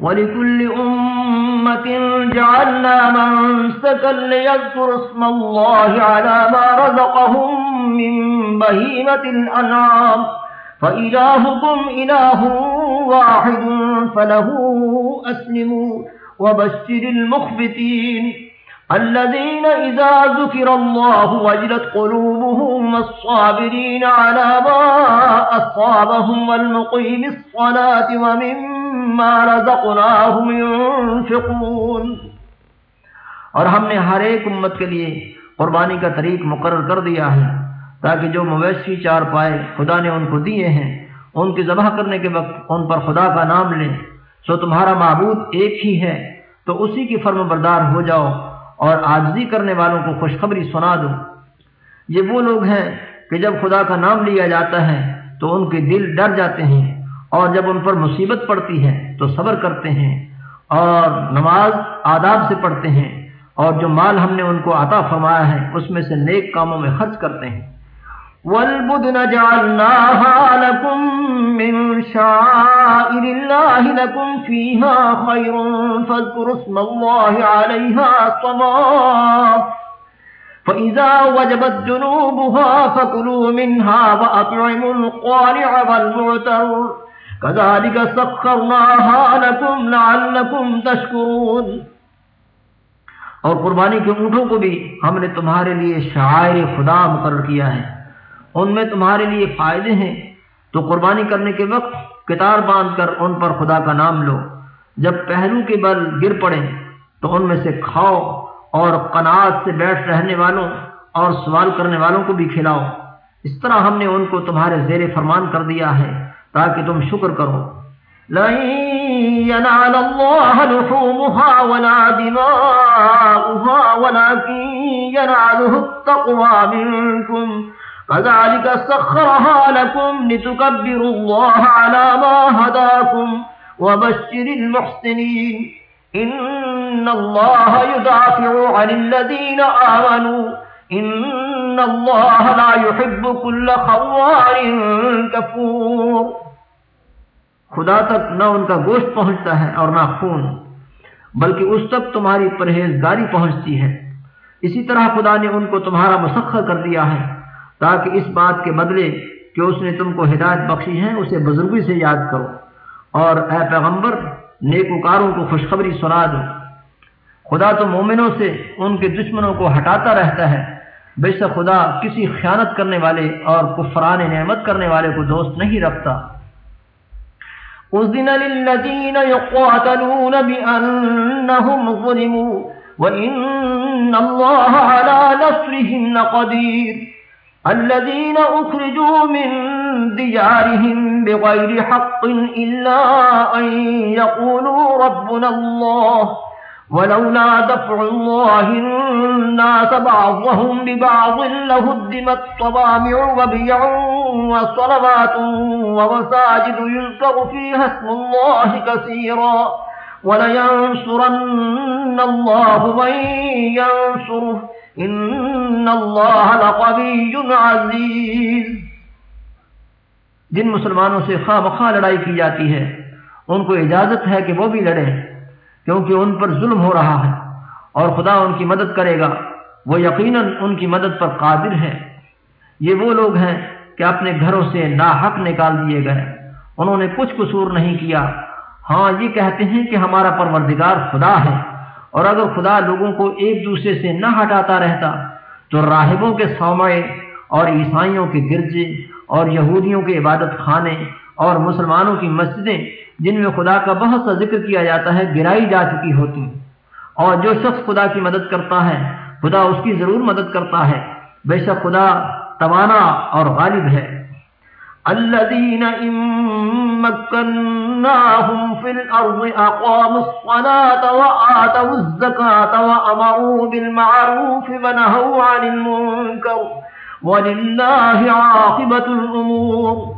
ولكل أمة جعلنا من سكن ليذكر اسم الله على ما رزقهم من بهيمة الأنعام فإلهكم إله واحد فله أسلموا وبشر المخبتين الذين إذا ذكر الله وجلت قلوبهم والصابرين على ما أصابهم والمقيم الصلاة ومما رزقناهم ينفقون۔ اور ہم نے ہر ایک امت کے لیے قربانی کا طریق مقرر کر دیا ہے، تاکہ جو مویشی چار پائے خدا نے ان کو دیے ہیں، ان کی ذبح کرنے کے وقت ان پر خدا کا نام لیں۔ سو تمہارا معبود ایک ہی ہے، تو اسی کی فرم بردار ہو جاؤ اور آجزی کرنے والوں کو خوشخبری سنا دو۔ یہ وہ لوگ ہیں کہ جب خدا کا نام لیا جاتا ہے، تو ان کے دل ڈر جاتے ہیں۔ اور جب ان پر مصیبت پڑتی ہے تو صبر کرتے ہیں اور نماز آداب سے پڑھتے ہیں اور جو مال ہم نے ان کو عطا فرمایا ہے، اس میں سے نیک کاموں میں خرچ کرتے ہیں۔ والبدن جعلناها لكم من شعائر الله لكم فيها خير فاذكروا اسم الله عليها صماف فإذا وجبت جنوبها فكلوا منها وأطعموا القارع والمعتر كذلك سخرناها لكم لعلكم تشكرون اور قربانی کے اونٹوں کو بھی ہم نے تمہارے لیے شاعر خدا مقرر کیا ہے۔ ان میں تمہارے لیے فائدے ہیں۔ تو قربانی کرنے کے وقت کتار باندھ کر ان پر خدا کا نام لو۔ جب پہلو کے بل گر پڑے تو ان میں سے کھاؤ اور قناعت سے بیٹھ رہنے والوں اور سوال کرنے والوں کو بھی کھلاؤ۔ اس طرح ہم نے ان کو تمہارے زیر فرمان کر دیا ہے۔ تاکہ تم شکر کرو۔ ينال الله لحومها ولا دماؤها ولكن يناله التقوى منكم فذلك سخرها لكم لتكبروا الله على ما هداكم وبشر المحسنين إن الله يدافع عن الذين آمنوا إن الله لا يحب كل خوار كفور خدا تک نہ ان کا گوشت پہنچتا ہے اور نہ خون، بلکہ اس تک تمہاری پرہیزگاری پہنچتی ہے۔ اسی طرح خدا نے ان کو تمہارا مسخر کر دیا ہے، تاکہ اس بات کے بدلے کہ اس نے تم کو ہدایت بخشی ہے، اسے بزرگی سے یاد کرو۔ اور اے پیغمبر، نیکوکاروں کو خوشخبری سنا دو۔ خدا تو مومنوں سے ان کے دشمنوں کو ہٹاتا رہتا ہے۔ بے شک خدا کسی خیانت کرنے والے اور کفران نعمت کرنے والے کو دوست نہیں رکھتا۔ أذن للذين يقاتلون بأنهم ظلموا وإن الله على نصرهم لقدير الذين أخرجوا من ديارهم بغير حق إلا أن يقولوا ربنا الله ولولا دفع الله الناس بعضهم ببعض لهدمت طبامع وبيع وصلوات ومساجد يذكر فيها اسم الله كثيرا ولينصرن الله من ينصره. ان اللہ لقوی عزیز جن مسلمانوں سے خواہ مخواہ لڑائی کی جاتی ہے، ان کو اجازت ہے کہ وہ بھی لڑے کیونکہ ان پر ظلم ہو رہا ہے اور خدا ان کی مدد کرے گا۔ وہ یقیناً ان کی مدد پر قادر ہے یہ وہ لوگ ہیں کہ اپنے گھروں سے ناحق نکال دیے گئے۔ انہوں نے کچھ قصور نہیں کیا۔ ہاں یہ کہتے ہیں کہ ہمارا پروردگار خدا ہے۔ اور اگر خدا لوگوں کو ایک دوسرے سے نہ ہٹاتا رہتا، تو راہبوں کے سومائے اور عیسائیوں کے گرجے اور یہودیوں کے عبادت خانے اور مسلمانوں کی مسجدیں جن میں خدا کا بہت سا ذکر کیا جاتا ہے، گرائی جا چکی ہوتی۔ اور جو شخص خدا کی مدد کرتا ہے، خدا اس کی ضرور مدد کرتا ہے۔ بے شک خدا توانا اور غالب ہے۔ الذين إن مكناهم في الأرض أقاموا الصلاة وآتوا الزكاة وأمروا بالمعروف ونهوا عن المنكر ولله عاقبة الأمور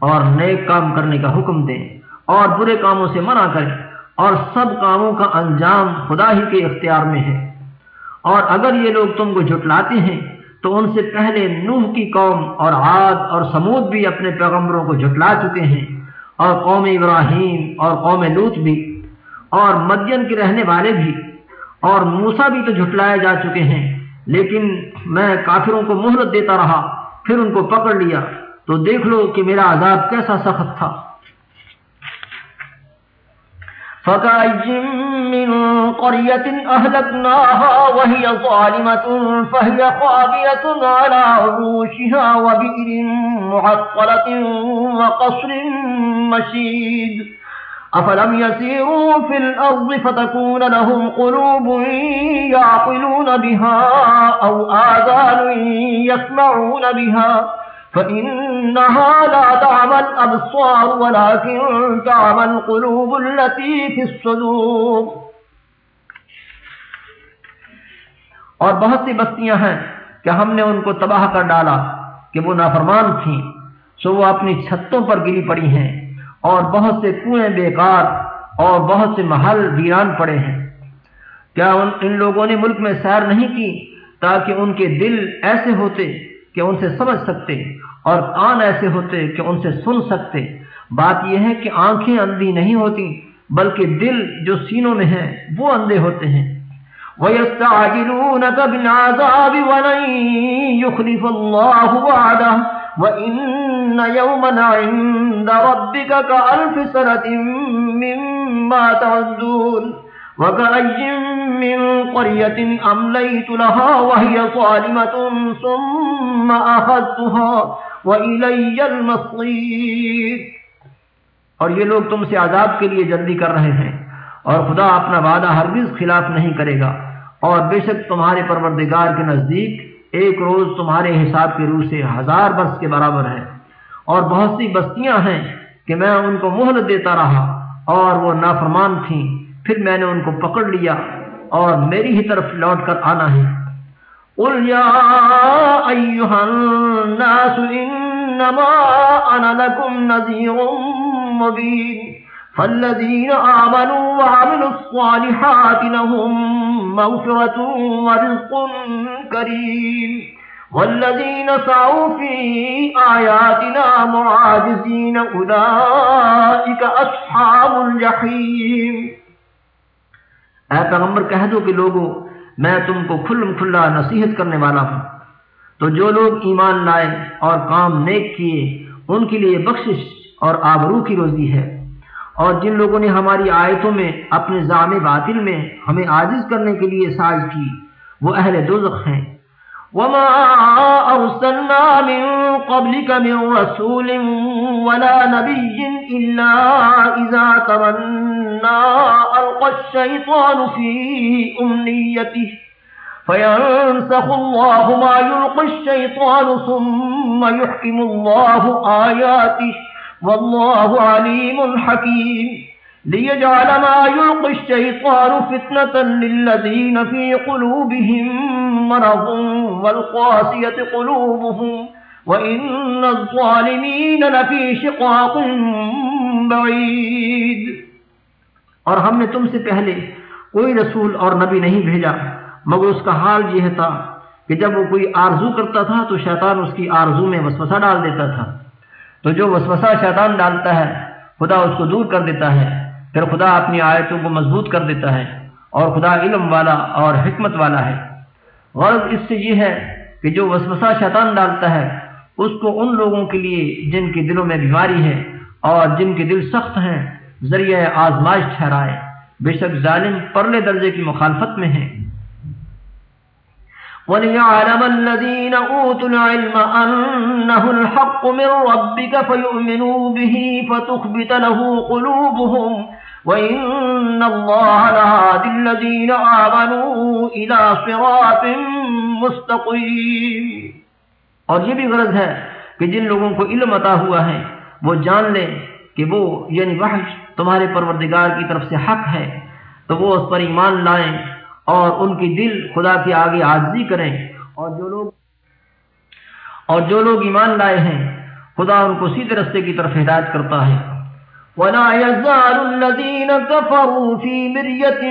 اور نیک کام کرنے کا حکم دیں اور برے کاموں سے منع کریں اور سب کاموں کا انجام خدا ہی کے اختیار میں ہے۔ اور اگر یہ لوگ تم کو جھٹلاتے ہیں، تو ان سے پہلے نوح کی قوم اور عاد اور سمود بھی اپنے پیغمبروں کو جھٹلا چکے ہیں اور قوم ابراہیم اور قوم لوت بھی اور مدین کے رہنے والے بھی اور موسا بھی تو جھٹلائے جا چکے ہیں، لیکن میں کافروں کو مہلت دیتا رہا، پھر ان کو پکڑ لیا۔ تو دیکھ لو کہ میرا عذاب کیسا سخت تھا۔ فكأي من قرية أهلكناها وهي ظالمة فهي خابية على عروشها وبئر معطلة وقصر مشيد أفلم يسيروا في الأرض فتكون لهم قلوب يعقلون بها أو آذان يسمعون بها فإنها لا تعمى الأبصار ولكن تعمى القلوب التي في الصدور۔ اور بہت سی بستیاں ہیں کہ ہم نے ان کو تباہ کر ڈالا کہ وہ نافرمان تھیں، سو وہ اپنی چھتوں پر گری پڑی ہیں۔ اور بہت سے کنویں بیکار اور بہت سے محل ویران پڑے ہیں۔ کیا ان ان لوگوں نے ملک میں سیر نہیں کی تاکہ ان کے دل ایسے ہوتے کہ ان سے سمجھ سکتے؟ اور کان ایسے ہوتے کہ ان سے سن سکتے۔ بات یہ ہے کہ آنکھیں اندھی نہیں ہوتی، بلکہ دل جو سینوں میں ہیں وہ اندھے ہوتے ہیں۔ وَيَسْتَعْجِلُونَكَ بِالْعَذَابِ وَلَن يُخْلِفَ اللَّهُ وَعْدَهُ وَإِنَّ يَوْمًا عِندَ رَبِّكَ كَأَلْفِ سَنَةٍ مِّمَّا تَعُدُّونَ وكأي من قرية أمليت لها وهي صالمة ثم أخذتها اور یہ لوگ تم سے عذاب کے لیے جلدی کر رہے ہیں۔ اور خدا اپنا وعدہ ہرگز خلاف نہیں کرے گا۔ اور بے شک تمہارے پروردگار کے نزدیک ایک روز تمہارے حساب کے روح سے ہزار برس کے برابر ہے۔ اور بہت سی بستیاں ہیں کہ میں ان کو مہلت دیتا رہا اور وہ نافرمان تھیں۔ پھر میں نے ان کو پکڑ لیا اور میری ہی طرف لوٹ کر آنا ہے۔ قل يا أيها الناس إنما أنا لكم نذير مبين فالذين آمنوا وعملوا الصالحات لهم مغفرة ورزق كريم والذين سعوا في آياتنا معاجزين أولئك أصحاب الجحيم۔ اے پیغمبر کہہ دو کہ لوگوں میں تم کو کھلم کھلا نصیحت کرنے والا ہوں۔ تو جو لوگ ایمان لائے اور کام نیک کیے، ان کے لیے بخشش اور آبرو کی روزی ہے۔ اور جن لوگوں نے ہماری آیتوں میں اپنے جامع باطل میں ہمیں عاجز کرنے کے لیے ساز کی، وہ اہل دوزخ ہیں۔ وما أرسلنا من قبلك من رسول ولا نبي إلا إذا تمنى ألقى الشيطان في أمنيته. فينسخ الله ما يلقى الشيطان ثم يحكم الله آياته. والله عليم حكيم. ليجعل ما يلقي الشيطان فتنة للذين في قلوبهم مرض والقاسية قلوبهم وإن الظالمين لفي شقاق بعيد۔ اور ہم نے تم سے پہلے کوئی رسول اور نبی نہیں بھیجا، مگر اس کا حال یہ تھا کہ جب وہ کوئی آرزو کرتا تھا تو شیطان اس کی آرزو میں وسوسہ ڈال دیتا تھا۔ تو جو وسوسہ شیطان ڈالتا ہے، خدا اس کو دور کر دیتا ہے۔ پھر خدا اپنی آیتوں کو مضبوط کر دیتا ہے اور خدا علم والا اور حکمت والا ہے۔ غرض اس سے یہ ہے کہ جو وسوسہ شیطان ڈالتا ہے اس کو ان لوگوں کے لیے جن کے دلوں میں بیماری ہے اور جن کے دل سخت ہیں، ذریعہ آزمائش ٹھہرائے۔ بے شک ظالم پرلے درجے کی مخالفت میں ہیں وليعلم الذين أوتوا العلم أنه الحق من ربك فيؤمنوا به فتخبت له قلوبهم وإن الله لهاد الذين آمنوا إلى صراط مستقيم اور یہ بھی غرض ہے کہ جن لوگوں کو علم عطا ہوا ہے، وہ جان لیں کہ وہ یعنی وحش تمہارے پروردگار کی طرف سے حق ہے۔ تو وہ اس پر ایمان لائیں اور ان کی دل خدا کے آگے عاجزی کریں۔ اور جو لوگ اور جو لوگ ایمان لائے ہیں، خدا ان کو سیدھے رستے کی طرف ہدایت کرتا ہے۔ ولا يزال الذين كفروا في مرية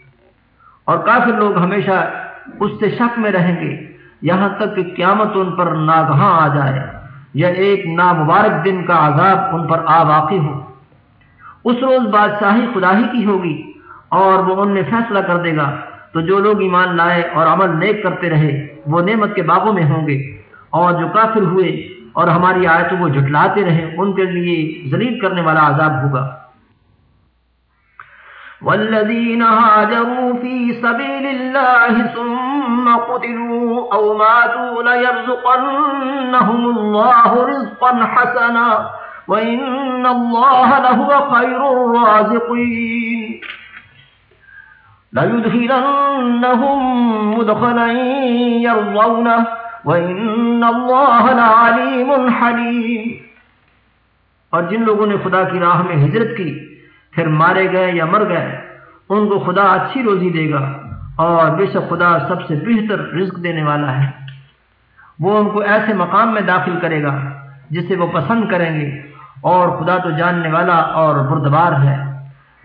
اور کافر لوگ ہمیشہ اس سے شک میں رہیں گے۔ یہاں تک کہ قیامت ان پر ناگہاں آ جائے۔ یا ایک نامبارک دن کا عذاب ان پر آ واقع ہو۔ اس روز بادشاہی خدا ہی کی ہوگی اور وہ ان میں فیصلہ کر دے گا۔ تو جو لوگ ایمان لائے اور عمل نیک کرتے رہے، وہ نعمت کے باغوں میں ہوں گے۔ اور جو کافر ہوئے اور ہماری آیتوں کو جھٹلاتے رہے، ان کے لیے ذلیل کرنے والا عذاب ہوگا۔ والذين هاجروا في سبيل الله ثم قتلوا أو ماتوا ليرزقنهم الله رزقا حسنا وإن الله لهو خير الرازقين ليدخلنهم مدخلا يرضونه وَإِنَّ اللَّهَ لَعَلِيمٌ حَلِيمٌ اور جن لوگوں نے خدا کی راہ میں ہجرت کی پھر مارے گئے یا مر گئے، ان کو خدا اچھی روزی دے گا اور بے شک خدا سب سے بہتر رزق دینے والا ہے۔ وہ ان کو ایسے مقام میں داخل کرے گا جسے وہ پسند کریں گے اور خدا تو جاننے والا اور بردبار ہے۔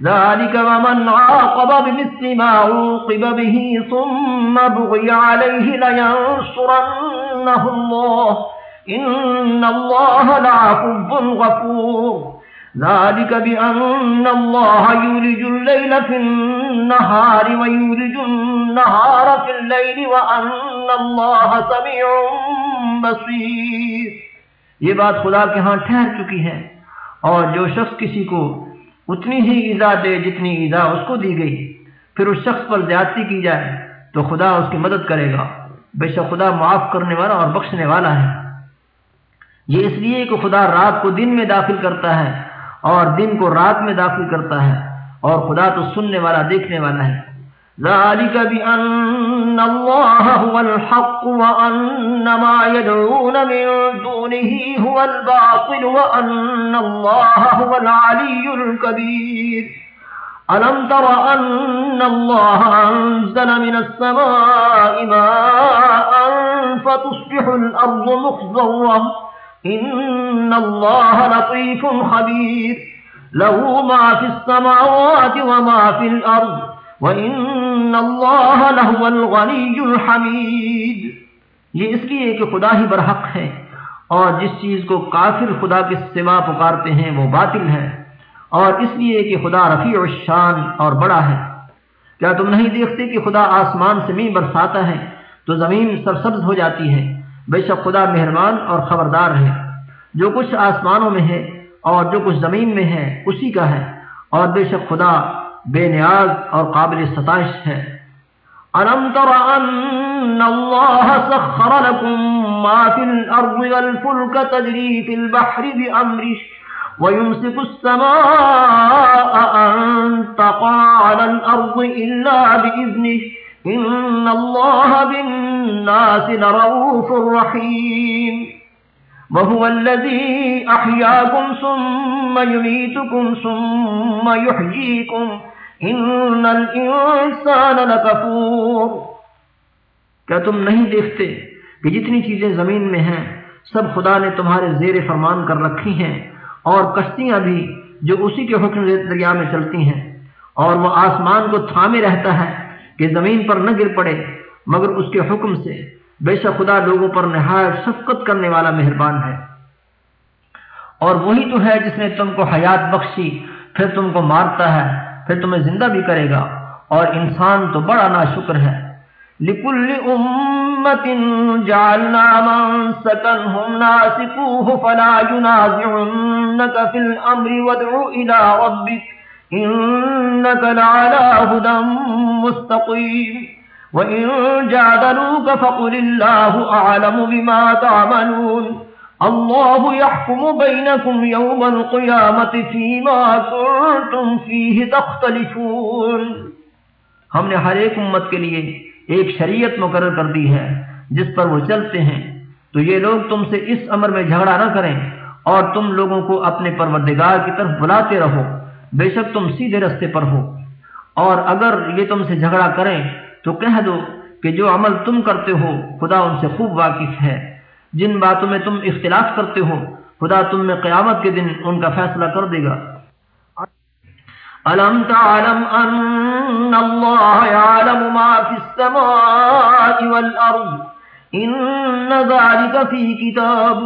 ذلك ومن عاقب بمثل ما عوقب به ثم بغي عليه لينصرنه الله إن الله لعفو غفور۔ ذلك بأن الله يولج الليل في النهار ويولج النهار في الليل وأن الله سميع بصير۔ یہ بات خدا کے ہاں ٹھہر چکی ہے۔ اور جو شخص کسی کو اتنی ہی ایزا دے جتنی ایزا اس کو دی گئی، پھر اس شخص پر زیادتی کی جائے تو خدا اس کی مدد کرے گا۔ بے شک خدا معاف کرنے والا اور بخشنے والا ہے۔ یہ اس لیے کہ خدا رات کو دن میں داخل کرتا ہے۔ اور دن کو رات میں داخل کرتا ہے اور خدا تو سننے والا، دیکھنے والا ہے۔ ذلك بأن الله هو الحق وأن ما يدعون من دونه هو الباطل وأن الله هو العلي الكبير۔ ألم تر أن الله أنزل من السماء ماء فتصبح الأرض مخضرة إن الله لطيف خبير. له ما في السماوات وما في الأرض. وَإِنَّ اللَّهَ لَهُوَ الْغَنِيُّ الْحَمِيدُ. یہ اس لیے کہ خدا ہی برحق ہے اور جس چیز کو کافر خدا کے سوا پکارتے ہیں وہ باطل ہے اور اس لیے کہ خدا رفیع الشان اور بڑا ہے۔ کیا تم نہیں دیکھتے کہ خدا آسمان سے می برساتا ہے تو زمین سرسبز ہو جاتی ہے؟ بے شک خدا مہربان اور خبردار ہے۔ جو کچھ آسمانوں میں ہے اور جو کچھ زمین میں ہے، اسی کا ہے۔ اور بے شک خدا بے نیاز اور قابل ستائش ہے۔ ألم تر أن الله سخر لكم ما في الأرض والفلك تجري في البحر بأمره ويمسك السماء أن تقع على الأرض إلا بإذنه۔ إن الله بالناس لرؤوف رحيم. وهو الذي أحياكم ثم يميتكم ثم يحييكم. ان الانسان لکفور کیا تم نہیں دیکھتے کہ جتنی چیزیں زمین میں ہیں، سب خدا نے تمہارے زیر فرمان کر رکھی ہیں، اور کشتیاں بھی جو اسی کے حکم دریا میں چلتی ہیں، اور وہ آسمان کو تھامے رہتا ہے؟ کہ زمین پر نہ گر پڑے، مگر اس کے حکم سے۔ بے شک خدا لوگوں پر نہایت شفقت کرنے والا مہربان ہے۔ اور وہی تو ہے جس نے تم کو حیات بخشی، پھر تم کو مارتا ہے، پھر تمہیں زندہ بھی کرے گا۔ اور انسان تو بڑا نا شکر ہے۔ لكل أمة جعلنا من سكنهم ناسكوه فلا ينازعنك في الأمر وادعو إلى ربك إنك لعلى هدى مستقيم. وإن جعدلوك فقل الله أعلم بما تعملون. الله يحكم بينكم يوم القيامة فيما كنتم فيه تختلفون. ہم نے ہر ایک امت کے لیے ایک شریعت مقرر کر دی ہے، جس پر وہ چلتے ہیں۔ تو یہ لوگ تم سے اس امر میں جھگڑا نہ کریں اور تم لوگوں کو اپنے پروردگار کی طرف بلاتے رہو۔ بے شک تم سیدھے رستے پر ہو۔ اور اگر یہ تم سے جھگڑا کریں تو کہہ دو کہ جو عمل تم کرتے ہو، خدا ان سے خوب واقف ہے۔ جن باتوں میں تم اختلاف کرتے ہو، خدا تم میں قیامت کے دن ان کا فیصلہ کر دے گا۔ ألم تعلم أن الله يعلم ما في السماء والأرض إن ذلك في كتاب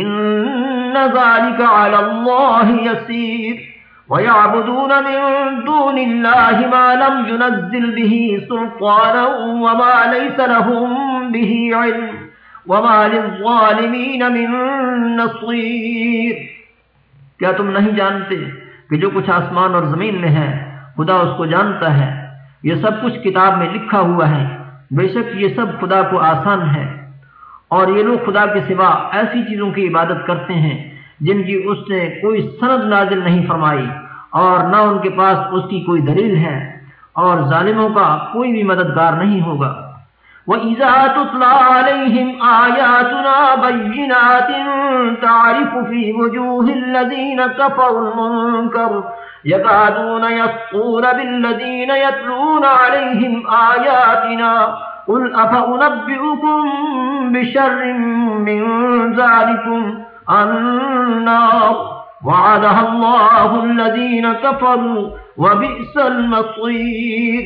إن ذلك على الله يسير ويعبدون من دون الله ما لم ينزل به سلطانا وما ليس لهم به علم وما للظالمين من نصير۔ کیا تم نہیں جانتے کہ جو کچھ آسمان اور زمین میں ہے، خدا اس کو جانتا ہے؟ یہ سب کچھ کتاب میں لکھا ہوا ہے۔ بے شک یہ سب خدا کو آسان ہے۔ اور یہ لوگ خدا کے سوا ایسی چیزوں کی عبادت کرتے ہیں جن کی اس نے کوئی سند نازل نہیں فرمائی اور نہ ان کے پاس اس کی کوئی دلیل ہے اور ظالموں کا کوئی بھی مددگار نہیں ہوگا۔ وَإِذَا تُطْلَى عَلَيْهِمْ آيَاتُنَا بَيِّنَاتٍ تَعْرِفُ فِي وُجُوهِ الَّذِينَ كَفَرُوا الْمُنكَرَ يَكَادُونَ يَسْطُونَ بِالَّذِينَ يَتْلُونَ عَلَيْهِمْ آيَاتِنَا قُلْ أَفَأُنَبِّئُكُم بِشَرٍّ مِّن ذَلِكُمْ النَّارُ. وَعَدَهَا اللَّهُ الَّذِينَ كَفَرُوا وَبِئْسَ الْمَصِيرُ.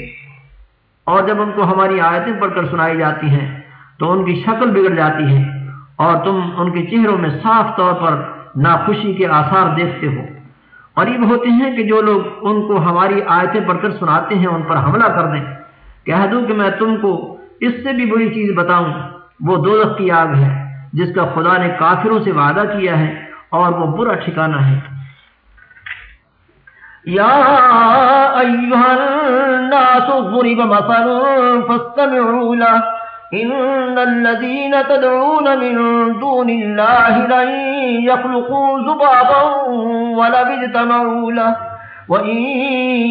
اور جب ان کو ہماری آیتیں پڑھ کر سنائی جاتی ہیں تو ان کی شکل بگڑ جاتی ہے اور تم ان کے چہروں میں صاف طور پر ناخوشی کے آثار دیکھتے ہو۔ قریب ہوتے ہیں کہ جو لوگ ان کو ہماری آیتیں پڑھ کر سناتے ہیں، ان پر حملہ کر دیں۔ کہہ دوں کہ میں تم کو اس سے بھی بری چیز بتاؤں، وہ دو کی آگ ہے۔ جس کا خدا نے کافروں سے وعدہ کیا ہے اور وہ برا ٹھکانہ ہے۔ يا أيها الناس ضرب مثل فاستمعوا له إن الذين تدعون من دون الله لن يخلقوا زبابا ولا اجتمعوا له وإن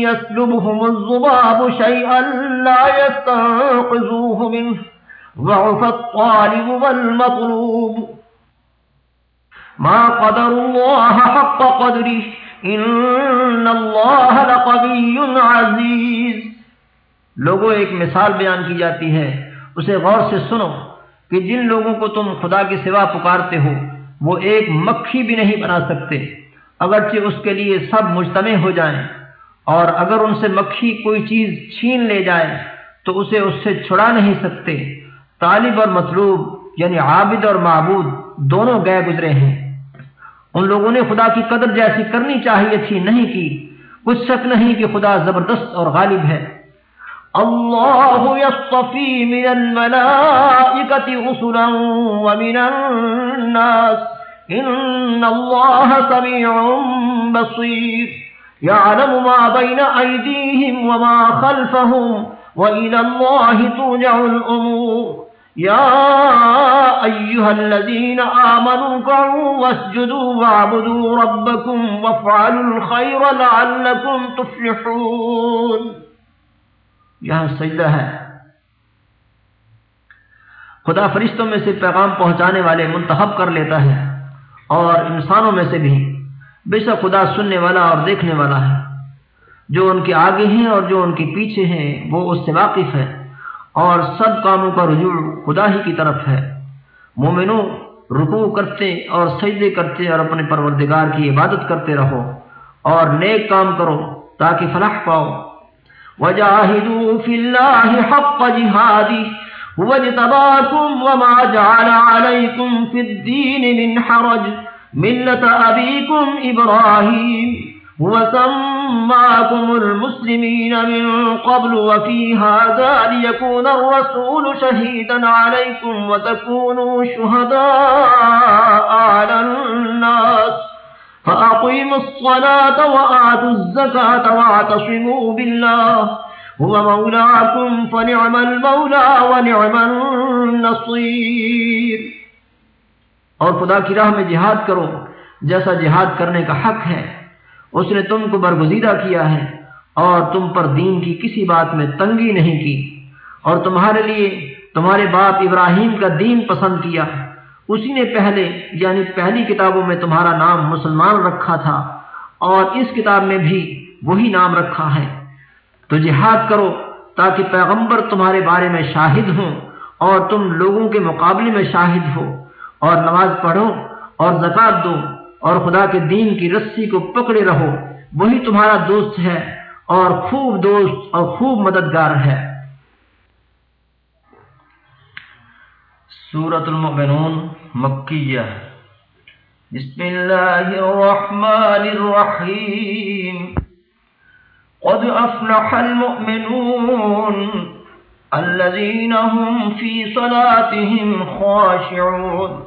يسلبهم الزباب شيئا لا يستنقذوه منه۔ ضعف الطالب والمطلوب. ما قدر الله حق قدره. ان اللہ لقوی عزیز لوگوں، ایک مثال بیان کی جاتی ہے. اسے غور سے سنو کہ جن لوگوں کو تم خدا کے سوا پکارتے ہو، وہ ایک مکھی بھی نہیں بنا سکتے، اگرچہ اس کے لیے سب مجتمع ہو جائیں۔ اور اگر ان سے مکھی کوئی چیز چھین لے جائے، تو اسے اس سے چھڑا نہیں سکتے۔ طالب اور مطلوب یعنی عابد اور معبود دونوں گئے گزرے ہیں۔ ان لوگوں نے خدا کی قدر جیسی کرنی چاہیے تھی، نہیں کی۔ کچھ شک نہیں کہ خدا زبردست اور غالب ہے۔ اللہ يصطفی من الملائکت رسلا ومن الناس۔ ان اللہ سمیع بصیر۔ يعلم ما بين ايديهم وما خلفهم والى الله ترجع الامور۔ يا أيها الذين آمنوا كعوا واسجدوا وعبدوا ربكم وافعلوا الخير لعلكم تفلحون. یہاں سجدہ ہے. خدا فرشتوں میں سے پیغام پہنچانے والے منتخب کر لیتا ہے اور انسانوں میں سے بھی. بے شک خدا سننے والا اور دیکھنے والا ہے. جو ان کے آگے ہیں اور جو ان کے پیچھے ہیں وہ اس سے واقف ہے اور سب کاموں کا رجوع خدا ہی کی طرف ہے۔ مومنوں رکوع کرتے اور سجدے کرتے اور اپنے پروردگار کی عبادت کرتے رہو اور نیک کام کرو تاکہ فلاح پاؤ۔ وجاہدوا فی اللہ حق جہادی۔ وجتباکم وما جعل علیکم فی الدین من حرج۔ ملت ابیکم ابراہیم۔ وسماكم المسلمين من قبل وفي هذا ليكون الرسول شهيدا عليكم وتكونوا شهداء على الناس فأقيموا الصلاة وآتوا الزكاة واعتصموا بالله هو مولاكم فنعم المولى ونعم النصير اور خدا کی راہ میں جہاد کرو جیسا جہاد کرنے کا حق ہے اس نے تم کو برگزیدہ کیا ہے اور تم پر دین کی کسی بات میں تنگی نہیں کی اور تمہارے لیے تمہارے باپ ابراہیم کا دین پسند کیا۔ اسی نے پہلے یعنی پہلی کتابوں میں تمہارا نام مسلمان رکھا تھا اور اس کتاب میں بھی وہی نام رکھا ہے۔ تو جہاد کرو تاکہ پیغمبر تمہارے بارے میں شاہد ہوں اور تم لوگوں کے مقابلے میں شاہد ہو اور نماز پڑھو اور زکات دو۔ اور خدا کے دین کی رسی کو پکڑے رہو، وہی تمہارا دوست ہے اور خوب دوست اور خوب مددگار ہے۔ سورت المؤمنون مکیہ۔ بسم اللہ الرحمن الرحیم۔ قد افلح المؤمنون الذين هم في صلاتهم خاشعون۔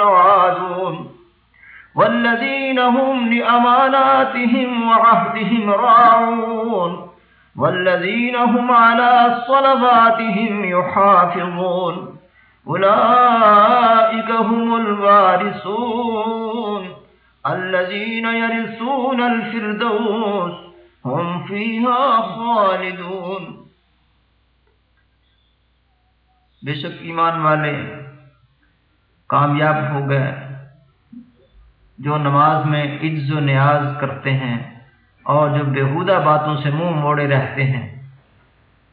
العادون. والذين هم لأماناتهم وعهدهم راعون. والذين هم على صلباتهم يحافظون. أولئك هم الوارثون. الذين يرثون الفردوس هم فيها خالدون. بے شک ایمان والے کامیاب ہو گئے۔ جو نماز میں عز و نیاز کرتے ہیں اور جو بےحودہ باتوں سے منہ موڑے رہتے ہیں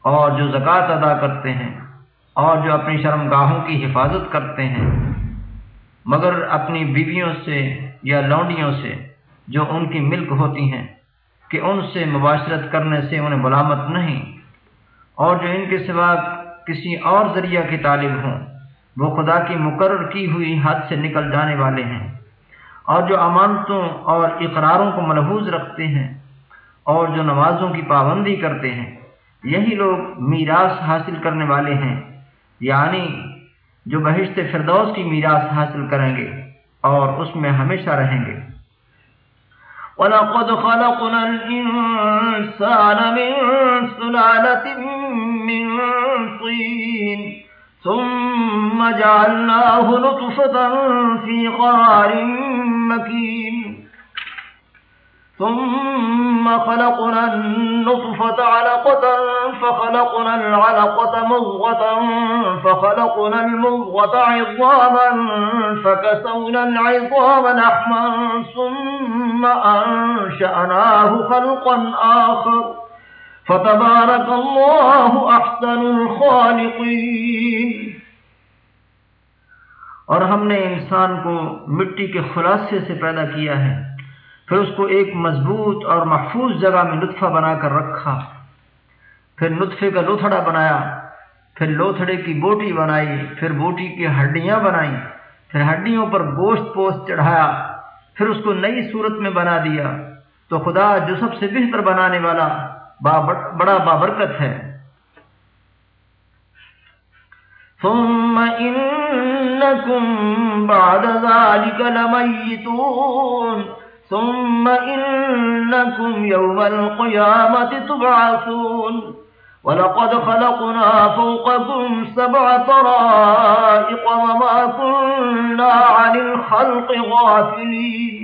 اور جو زکوٰۃ ادا کرتے ہیں اور جو اپنی شرم گاہوں کی حفاظت کرتے ہیں، مگر اپنی بیویوں سے یا لونڈیوں سے جو ان کی ملک ہوتی ہیں کہ ان سے مباشرت کرنے سے انہیں ملامت نہیں، اور جو ان کے سوا کسی اور ذریعہ کی طالب ہوں۔ وہ خدا کی مقرر کی ہوئی حد سے نکل جانے والے ہیں۔ اور جو امانتوں اور اقراروں کو ملحوظ رکھتے ہیں اور جو نمازوں کی پابندی کرتے ہیں، یہی لوگ میراث حاصل کرنے والے ہیں۔ یعنی جو بہشت فردوس کی میراث حاصل کریں گے اور اس میں ہمیشہ رہیں گے۔ وَلَقَدْ خَلَقْنَا الْإِنسَانَ مِنْ سُلَالَةٍ من طين۔ ثم جعلناه نطفة في قرار مكين. ثم خلقنا النطفة علقة، فخلقنا العلقة مضغة، فخلقنا المضغة عظاما، فكسونا العظام لحما، ثم أنشأناه خلقا آخر. فتبارك الله احسن الخالقين۔ اور ہم نے انسان کو مٹی کے خلاصے سے پیدا کیا ہے، پھر اس کو ایک مضبوط اور محفوظ جگہ میں نطفہ بنا کر رکھا، پھر نطفے کا لوتھڑا بنایا، پھر لوتھڑے کی بوٹی بنائی، پھر بوٹی کی ہڈیاں بنائی، پھر ہڈیوں پر گوشت پوست چڑھایا، پھر اس کو نئی صورت میں بنا دیا۔ تو خدا جو سب سے بہتر بنانے والا بڑا بابرکت ہے۔ ثم إنكم بعد ذلك لميتون۔ ثم إنكم يوم القيامة تبعثون۔ ولقد خلقنا فوقكم سبع طرائق وما كنا عن الخلق غافلين۔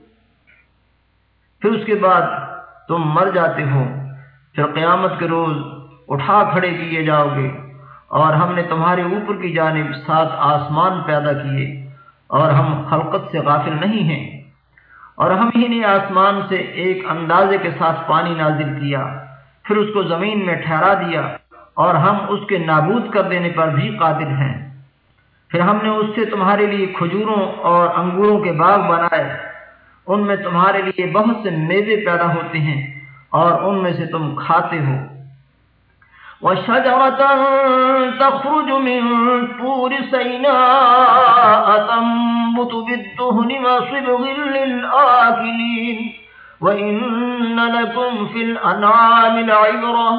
پھر اس کے بعد تم مر جاتے ہو، پھر قیامت کے روز اٹھا کھڑے کیے جاؤ گے، اور ہم نے تمہارے اوپر کی جانب سات آسمان پیدا کیے، اور ہم خلقت سے غافل نہیں ہیں۔ اور ہم ہی نے آسمان سے ایک اندازے کے ساتھ پانی نازل کیا، پھر اس کو زمین میں ٹھہرا دیا، اور ہم اس کے نابود کر دینے پر بھی قادر ہیں۔ پھر ہم نے اس سے تمہارے لیے کھجوروں اور انگوروں کے باغ بنائے۔ ان میں تمہارے لیے بہت سے میوے پیدا ہوتے ہیں اور ان میں سے تم کھاتے ہو۔ وشجرة تخرج من طور سيناء تنبت بالدهن وصبغ للآكلين وإن لكم في الأنعام العبرة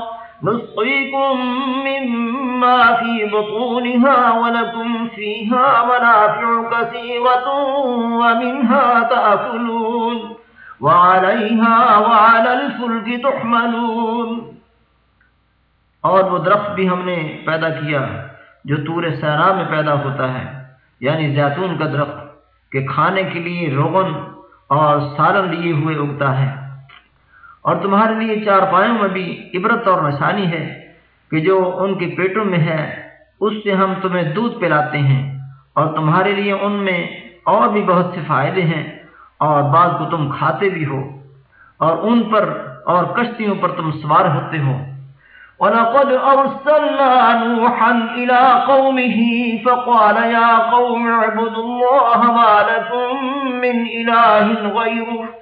نسقيكم مما في بطونها ولكم فيها منافع كثيرة ومنها تأكلون وعليها وعلى الفلك تحملون اور وہ درخت بھی ہم نے پیدا کیا جو تور سینا میں پیدا ہوتا ہے یعنی زیتون کا درخت، کہ کھانے کے لیے روغن اور سالن لیے ہوئے اگتا ہے۔ اور تمہارے لیے چار پایوں میں بھی عبرت اور نشانی ہے کہ جو ان کے پیٹوں میں ہے، اس سے ہم تمہیں دودھ پلاتے ہیں اور تمہارے لیے ان میں اور بھی بہت سے فائدے ہیں اور بعض کو تم کھاتے بھی ہو اور ان پر اور کشتیوں پر تم سوار ہوتے ہو۔ ولقد أرسلنا نوحا إلى قومه فقال يا قوم اعبدوا الله ما لكم من إله غيره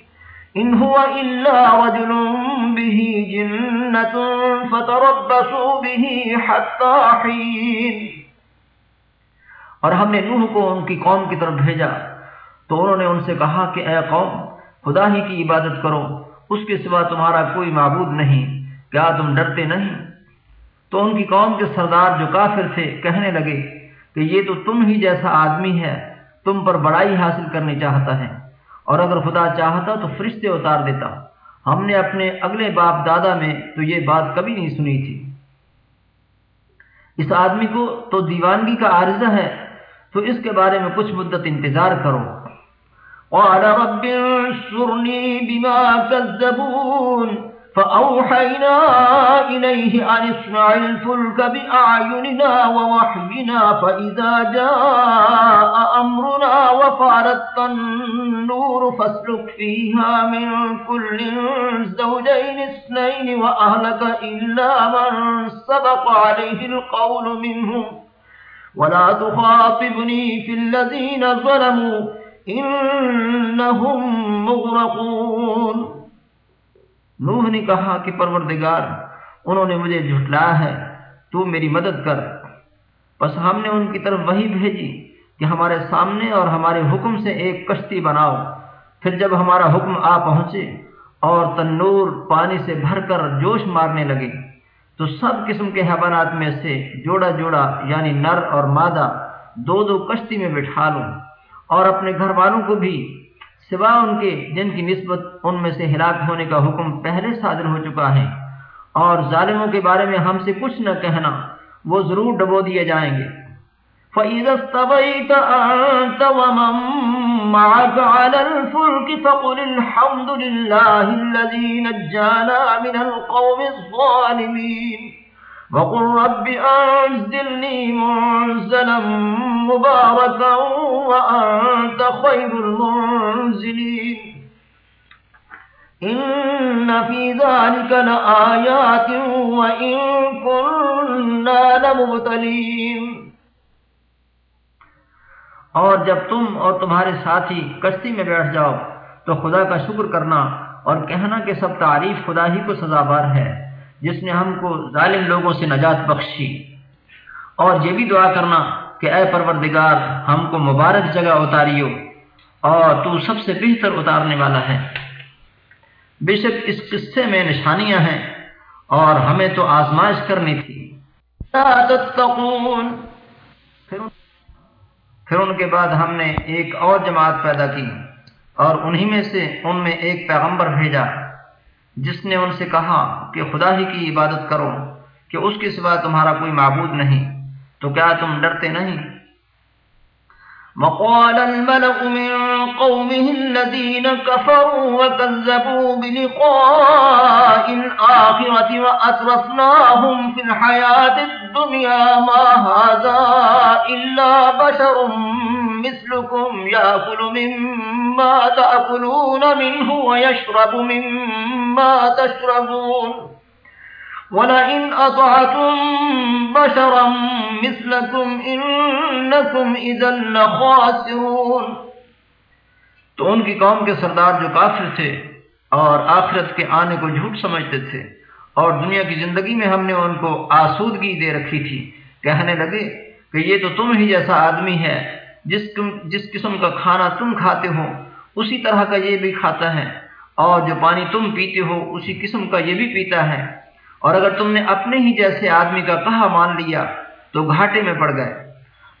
إن هو إلا رجل به جنة فتربصوا به حتى حين۔ اور ہم نے نوح کو ان کی قوم کی طرف بھیجا۔ تو انہوں نے ان سے کہا کہ اے قوم، خدا ہی کی عبادت کرو، اس کے سوا تمہارا کوئی معبود نہیں، کیا تم ڈرتے نہیں؟ تو ان کی قوم کے سردار جو کافر تھے کہنے لگے کہ یہ تو تم ہی جیسا آدمی ہے، تم پر بڑائی حاصل کرنی چاہتا ہے۔ اور اگر خدا چاہتا تو فرشتے اتار دیتا۔ ہم نے اپنے اگلے باپ دادا میں تو یہ بات کبھی نہیں سنی تھی۔ اس آدمی کو تو دیوانگی کا عارضہ ہے، تو اس کے بارے میں کچھ مدت انتظار کرو۔ قال رب انصرني بما كذبون۔ فأوحينا إليه أن اصنع الفلك بأعيننا ووحينا فإذا جاء أمرنا وفارت النور فاسلك فيها من كل زوجين اثنين وأهلك إلا من سبق عليه القول منهم ولا تخاطبني في الذين ظلموا انہم مغرقون نوح نے کہا کہ پروردگار، انہوں نے مجھے جھٹلایا ہے، تو میری مدد کر۔ بس ہم نے ان کی طرف وہی بھیجی کہ ہمارے سامنے اور ہمارے حکم سے ایک کشتی بناؤ۔ پھر جب ہمارا حکم آ پہنچے اور تنور پانی سے بھر کر جوش مارنے لگے، تو سب قسم کے حیوانات میں سے جوڑا جوڑا یعنی نر اور مادہ، دو دو کشتی میں بٹھا لوں۔ اور اپنے گھر والوں کو بھی سوا ان کے جن کی نسبت ان میں سے ہلاک ہونے کا حکم پہلے صادر ہو چکا ہے۔ اور ظالموں کے بارے میں ہم سے کچھ نہ کہنا، وہ ضرور ڈبو دیے جائیں گے۔ فَإِذَا اسْتَوَيْتَ أَنْتَ وَمَن مَّعَكَ عَلَى الْفُلْكِ فَقُلِ الْحَمْدُ لِلَّهِ الَّذِي نَجَّانَا مِنَ الْقَوْمِ الظَّالِمِينَ وقل رب أنزلني منزلا مباركا وأنت خير المنزلين إن في ذلك لآيات وإن كنا لمبتلين اور جب تم اور تمہارے ساتھی کشتی میں بیٹھ جاؤ تو خدا کا شکر کرنا اور کہنا کہ سب تعریف خدا ہی کو سزاوار ہے۔ جس نے ہم کو ظالم لوگوں سے نجات بخشی۔ اور یہ بھی دعا کرنا کہ اے پروردگار، ہم کو مبارک جگہ اتاریو اور تو سب سے بہتر اتارنے والا ہے۔ بے شک اس قصے میں نشانیاں ہیں اور ہمیں تو آزمائش کرنی تھی۔ پھر ان کے بعد ہم نے ایک اور جماعت پیدا کی اور انہی میں سے ان میں ایک پیغمبر بھیجا۔ جس نے ان سے کہا کہ خدا ہی کی عبادت کرو کہ اس کے سوا تمہارا کوئی معبود نہیں، تو کیا تم ڈرتے نہیں؟ وقال الملأ من قومه الذين كفروا وكذبوا بلقاء الآخرة وأترفناهم في الحياة الدنيا ما هذا إلا بشر مثلكم يأكل مما تأكلون منه ويشرب مما تشربون ولئن أطعتم بشرا مثلكم إنكم إذا لخاسرون تو ان کی قوم کے سردار جو کافر تھے اور آخرت کے آنے کو جھوٹ سمجھتے تھے اور دنیا کی زندگی میں ہم نے ان کو آسودگی دے رکھی تھی، کہنے لگے کہ یہ تو تم ہی جیسا آدمی ہے، جس جس قسم کا کھانا تم کھاتے ہو، اسی طرح کا یہ بھی کھاتا ہے، اور جو پانی تم پیتے ہو، اسی قسم کا یہ بھی پیتا ہے۔ اور اگر تم نے اپنے ہی جیسے آدمی کا کہا مان لیا، تو گھاٹے میں پڑ گئے۔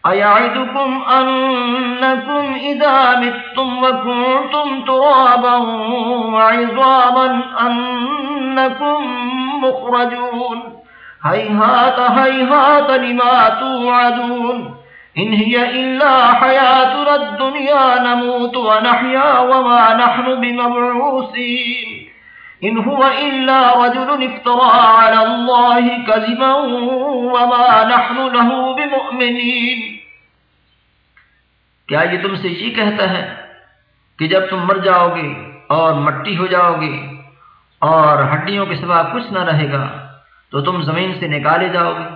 أَيَعِدُكُمْ أَنَّكُمْ إِذَا مِتْتُمْ وَكُنْتُمْ تُرَابًا وَعِظَامًا أَنَّكُمْ مُخْرَجُونَ هَيْهَاتَ هَيْهَاتَ لِمَا تُوعَدُونَ إِنْ هِيَ إِلَّا حَيَاتُنَا الدُّنْيَا نَمُوتُ وَنَحْيَا وَمَا نَحْنُ بِمَبْعُوثِينَ ان هو الا رجل افترى على الله كذبا وما نحن له بمؤمنين۔ کیا یہ تم سے یہ کہتا ہے کہ جب تم مر جاؤ گے اور مٹی ہو جاؤ گے اور ہڈیوں کے سوا کچھ نہ رہے گا، تو تم زمین سے نکالے جاؤ گے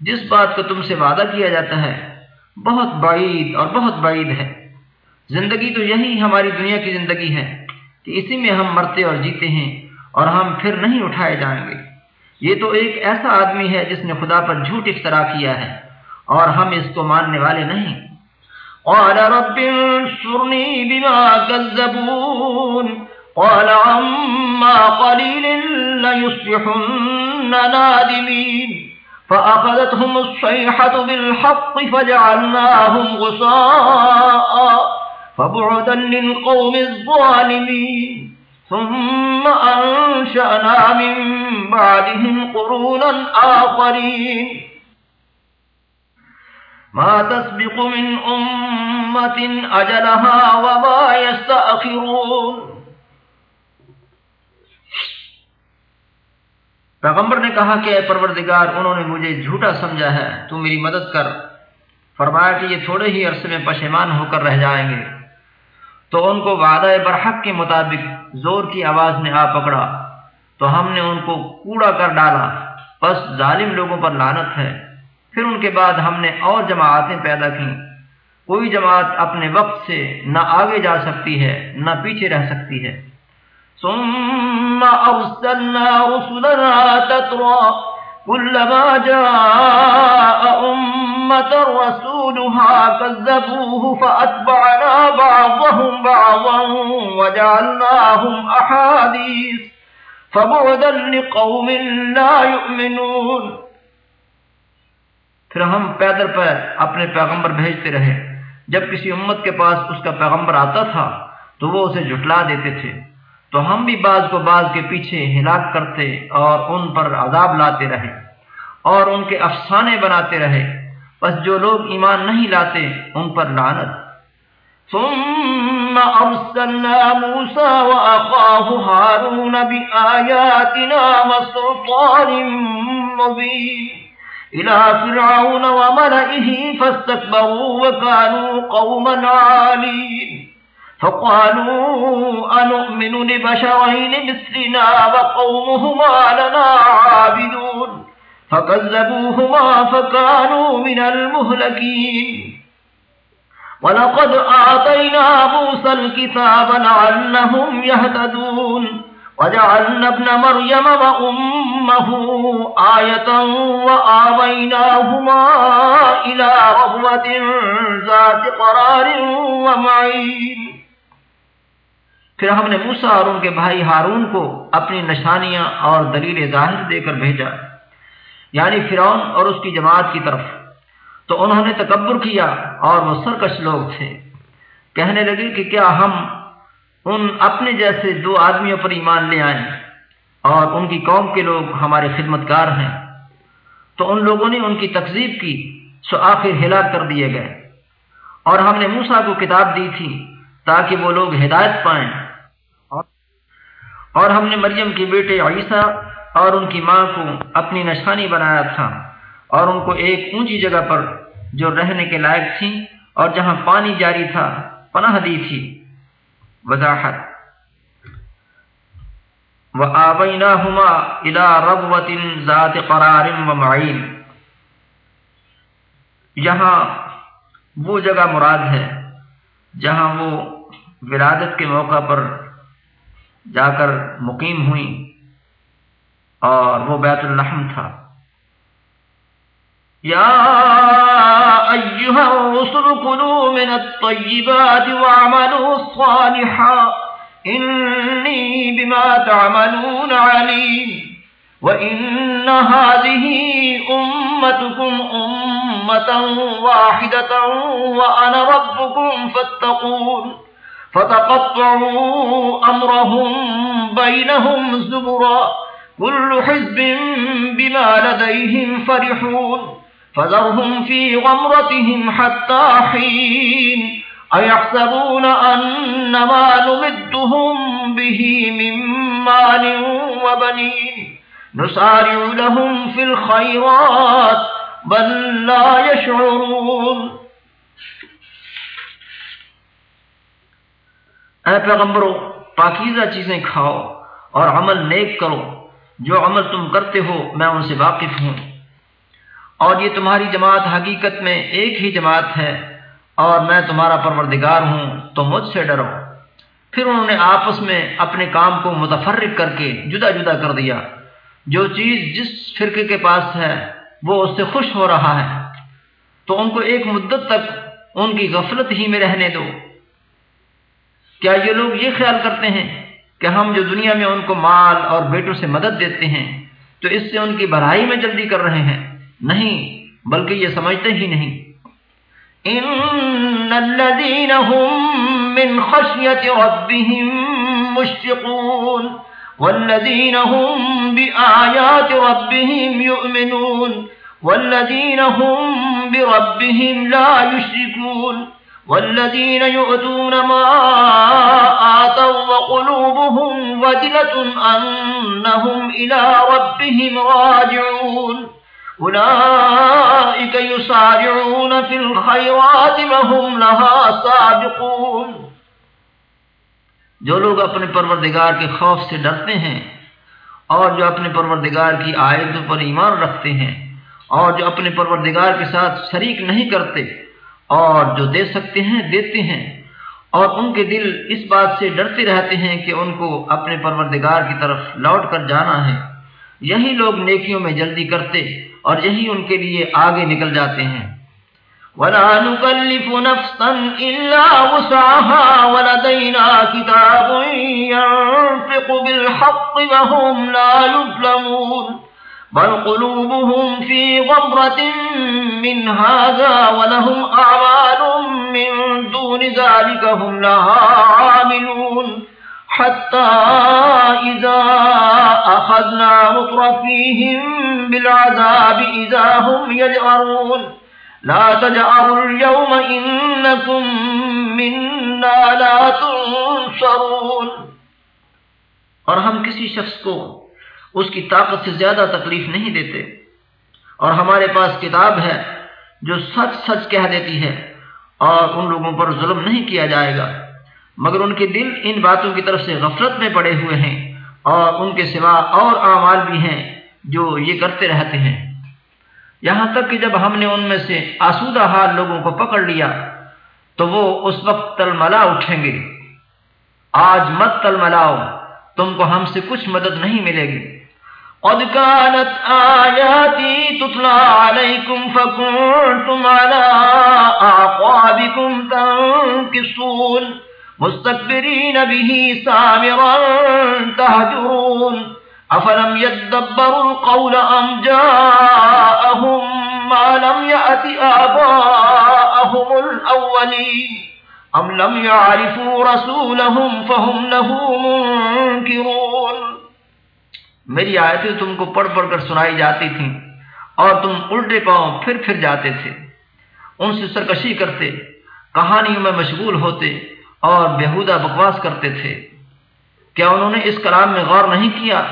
جس بات کا تم سے وعدہ کیا جاتا ہے، بہت بعید اور بہت بعید ہے۔ زندگی تو یہی ہماری دنیا کی زندگی ہے۔ کہ اسی میں ہم مرتے اور جیتے ہیں اور ہم پھر نہیں اٹھائے جائیں گے۔ یہ تو ایک ایسا آدمی ہے جس نے خدا پر جھوٹ افطرا کیا ہے اور ہم اس کو ماننے والے نہیں۔ قال رب انصرني بما كذبون۔ قال عما قليل ليصبحن نادمين۔ فأخذتهم الصيحة بالحق فجعلناهم غصاء فبعدا للقوم الظالمين، ثم أنشأنا من بعدهم قرونا آخرين. ما تسبق من أمة أجلها وما يستأخرون. پیغمبر نے کہا کہ اے پروردگار، انہوں نے مجھے جھوٹا سمجھا ہے، تو میری مدد کر۔ فرمایا کہ یہ تھوڑے ہی عرصے میں پشیمان ہو کر رہ جائیں گے۔ تو ان کو وعدہ برحق کے مطابق زور کی آواز نے آ پکڑا تو ہم نے ان کو کوڑا کر ڈالا۔ بس ظالم لوگوں پر لانت ہے۔ پھر ان کے بعد ہم نے اور جماعتیں پیدا کی کوئی جماعت اپنے وقت سے نہ آگے جا سکتی ہے، نہ پیچھے رہ سکتی ہے۔ ثم ارسلنا رسلنا تترى كلما جاء امه أمة رسولها كذبوه فأتبعنا بعضهم بعضا وجعلناهم أحاديث فبعدا لقوم لا يؤمنون پھر ہم پیدر پر اپنے پیغمبر بھیجتے رہے۔ جب کسی امت کے پاس اس کا پیغمبر آتا تھا، تو وہ اسے جھٹلا دیتے تھے۔ تو ہم بھی بعض کو بعض کے پیچھے ہلاک کرتے اور ان پر عذاب لاتے رہے اور ان کے افسانے بناتے رہے۔ بس جو لوگ ایمان نہیں لاتے ان پر لعنت۔ ثم ارسلنا موسى واخاه هارون بآياتنا وسلطان مبين الى فرعون وملئه فاستكبروا وكانوا قوما عالين فقالوا لبشرين مثلنا وقومهما لنا عابدون فكذبوهما فكانوا من المهلكين. ولقد آتينا موسى الكتاب لعلهم يهتدون. وجعلنا ابن مريم وأمه آية وآويناهما إلى ربوة ذات قرار ومعين. پھر ہم نے موسا اور ان کے بھائی ہارون کو اپنی نشانیاں اور دلیل ظاہر دے کر بھیجا۔ یعنی فرعون اور اس کی جماعت کی طرف۔ تو انہوں نے تکبر کیا اور وہ سرکش لوگ تھے۔ کہنے لگے کہ کیا ہم ان اپنے جیسے دو آدمیوں پر ایمان لے آئیں اور ان کی قوم کے لوگ ہمارے خدمت کار ہیں؟ تو ان لوگوں نے ان کی تقزیب کی، سو آخر ہلاک کر دیے گئے۔ اور ہم نے موسا کو کتاب دی تھی تاکہ وہ لوگ ہدایت پائیں۔ اور ہم نے مریم کے بیٹے عیسیٰ اور ان کی ماں کو اپنی نشانی بنایا تھا اور ان کو ایک اونچی جگہ پر جو رہنے کے لائق تھی اور جہاں پانی جاری تھا، پناہ دی تھی۔ وضاحت۔ وَآوَيْنَاهُمَا إِلَى رَبْوَةٍ ذَاتِ قَرَارٍ وَمَعِينٍ۔ یہاں وہ جگہ مراد ہے جہاں وہ ولادت کے موقع پر جا کر مقیم ہوئی اور وہ بیت الحم تھا۔ یا ایها الرسل كلوا من الطيبات واعملوا صالحا إني بما تعملون عليم وإن هذه أمتكم أمة واحدة وأنا ربكم فاتقون فتقطعوا أمرهم بينهم زبرا۔ كل حزب بما لديهم فرحون فذرهم في غمرتهم حتى حين أيحسبون أن ما نمدهم به من مال وبنين نسارع لهم في الخيرات بل لا يشعرون اے پیغمبرو، پاکیزہ چیزیں کھاؤ اور عمل نیک کرو۔ جو عمل تم کرتے ہو میں ان سے واقف ہوں۔ اور یہ تمہاری جماعت حقیقت میں ایک ہی جماعت ہے، اور میں تمہارا پروردگار ہوں، تو مجھ سے ڈرو۔ پھر انہوں نے آپس میں اپنے کام کو متفرق کر کے جدا جدا کر دیا۔ جو چیز جس فرقے کے پاس ہے، وہ اس سے خوش ہو رہا ہے۔ تو ان کو ایک مدت تک ان کی غفلت ہی میں رہنے دو۔ کیا یہ لوگ یہ خیال کرتے ہیں؟ کہ ہم جو دنیا میں ان کو مال اور بیٹوں سے مدد دیتے ہیں، تو اس سے ان کی بھلائی میں جلدی کر رہے ہیں۔ نہیں، بلکہ یہ سمجھتے ہی نہیں۔ ان الذين هم من خشية ربهم مشفقون والذين هم بآيات ربهم يؤمنون والذين هم بربهم لا يشركون والذين يؤتون ما آتوا وقلوبهم وجلة أنهم إلى ربهم راجعون. أولئك يسارعون في الخيرات وهم لها سابقون. جو لوگ اپنے پروردگار کے خوف سے ڈرتے ہیں اور جو اپنے پروردگار کی آیتوں پر ایمان رکھتے ہیں اور جو اپنے پروردگار کے ساتھ شریک نہیں کرتے اور جو دے سکتے ہیں، دیتے ہیں۔ اور ان کے دل اس بات سے ڈرتے رہتے ہیں کہ ان کو اپنے پروردگار کی طرف لوٹ کر جانا ہے۔ یہی لوگ نیکیوں میں جلدی کرتے اور یہی ان کے لیے آگے نکل جاتے ہیں۔ وَلَا نُكَلِّفُ نَفْسًا إِلَّا وُسْعَهَا وَلَدَيْنَا كِتَابٌ يَنْفِقُ بِالْحَقِّ وَهُمْ لَا يُظْلَمُونَ۔ بل قلوبهم في غمرة من هذا ولهم أعمال من دون ذلك هم لها عاملون. حتى إذا أخذنا مطرفيهم بالعذاب إذا هم يجعرون لا تجعروا اليوم إنكم منا لا تنصرون. اور ہم کسی شخص کو اس کی طاقت سے زیادہ تکلیف نہیں دیتے۔ اور ہمارے پاس کتاب ہے جو سچ سچ کہہ دیتی ہے اور ان لوگوں پر ظلم نہیں کیا جائے گا۔ مگر ان کے دل ان باتوں کی طرف سے غفلت میں پڑے ہوئے ہیں اور ان کے سوا اور اعمال بھی ہیں جو یہ کرتے رہتے ہیں۔ یہاں تک کہ جب ہم نے ان میں سے آسودہ حال لوگوں کو پکڑ لیا، تو وہ اس وقت تل ملا اٹھیں گے۔ آج مت تل ملاؤ تم کو ہم سے کچھ مدد نہیں ملے گی۔ قد كانت آياتي تتلى عليكم فكنتم على أعقابكم تنكصون مستكبرين به سامرا تهجرون أفلم يدبروا القول أم جاءهم ما لم يأت آباءهم الأولين أم لم يعرفوا رسولهم فهم له منكرون میری آیتیں تم کو پڑھ پڑھ کر سنائی جاتی تھیں اور تم الٹے پاؤں پھر پھر جاتے تھے۔ ان سے سرکشی کرتے، کہانیوں میں مشغول ہوتے اور بےحودہ بکواس کرتے تھے۔ کیا انہوں نے اس کلام میں غور نہیں کیا؟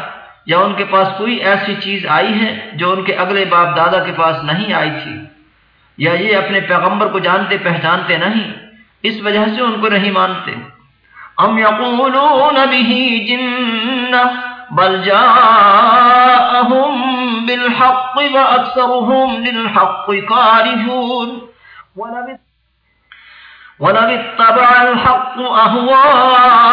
یا ان کے پاس کوئی ایسی چیز آئی ہے جو ان کے اگلے باپ دادا کے پاس نہیں آئی تھی؟ یا یہ اپنے پیغمبر کو جانتے پہچانتے نہیں؟ اس وجہ سے ان کو نہیں مانتے۔ ام یقولون جنہ بل جاءهم بالحق وأكثرهم للحق كارهون. ولو اتبع الحق أهواءهم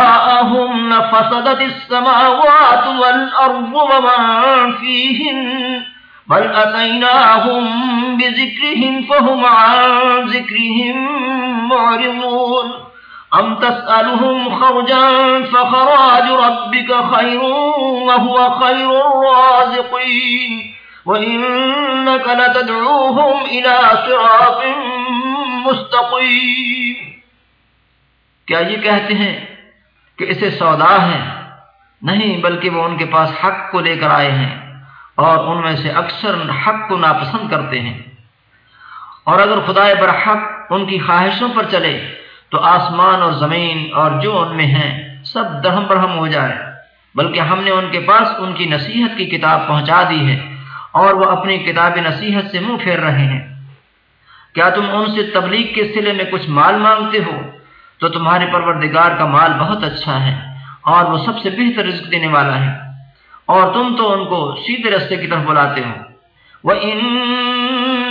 لفسدت السماوات والأرض ومن فيهن. بل أتيناهم بذكرهم، فهم عن ذكرهم معرضون. ام تسألهم خرجا فخراج ربك خير وهو خير الرازقين وإنك لتدعوهم إلى صراط مستقيم۔ کیا یہ کہتے ہیں کہ اسے سودا ہے؟ نہیں، بلکہ وہ ان کے پاس حق کو لے کر آئے ہیں اور ان میں سے اکثر حق کو ناپسند کرتے ہیں۔ اور اگر خدا برحق ان کی خواہشوں پر چلے تو آسمان اور زمین اور جو ان میں ہیں، سب درہم برہم ہو جائے۔ بلکہ ہم نے ان کے پاس ان کی نصیحت کی کتاب پہنچا دی ہے اور وہ اپنی کتاب نصیحت سے منہ پھیر رہے ہیں۔ کیا تم ان سے تبلیغ کے سلے میں کچھ مال مانگتے ہو؟ تو تمہارے پروردگار کا مال بہت اچھا ہے اور وہ سب سے بہتر رزق دینے والا ہے۔ اور تم تو ان کو سیدھے رستے کی طرف بلاتے ہو۔ وہ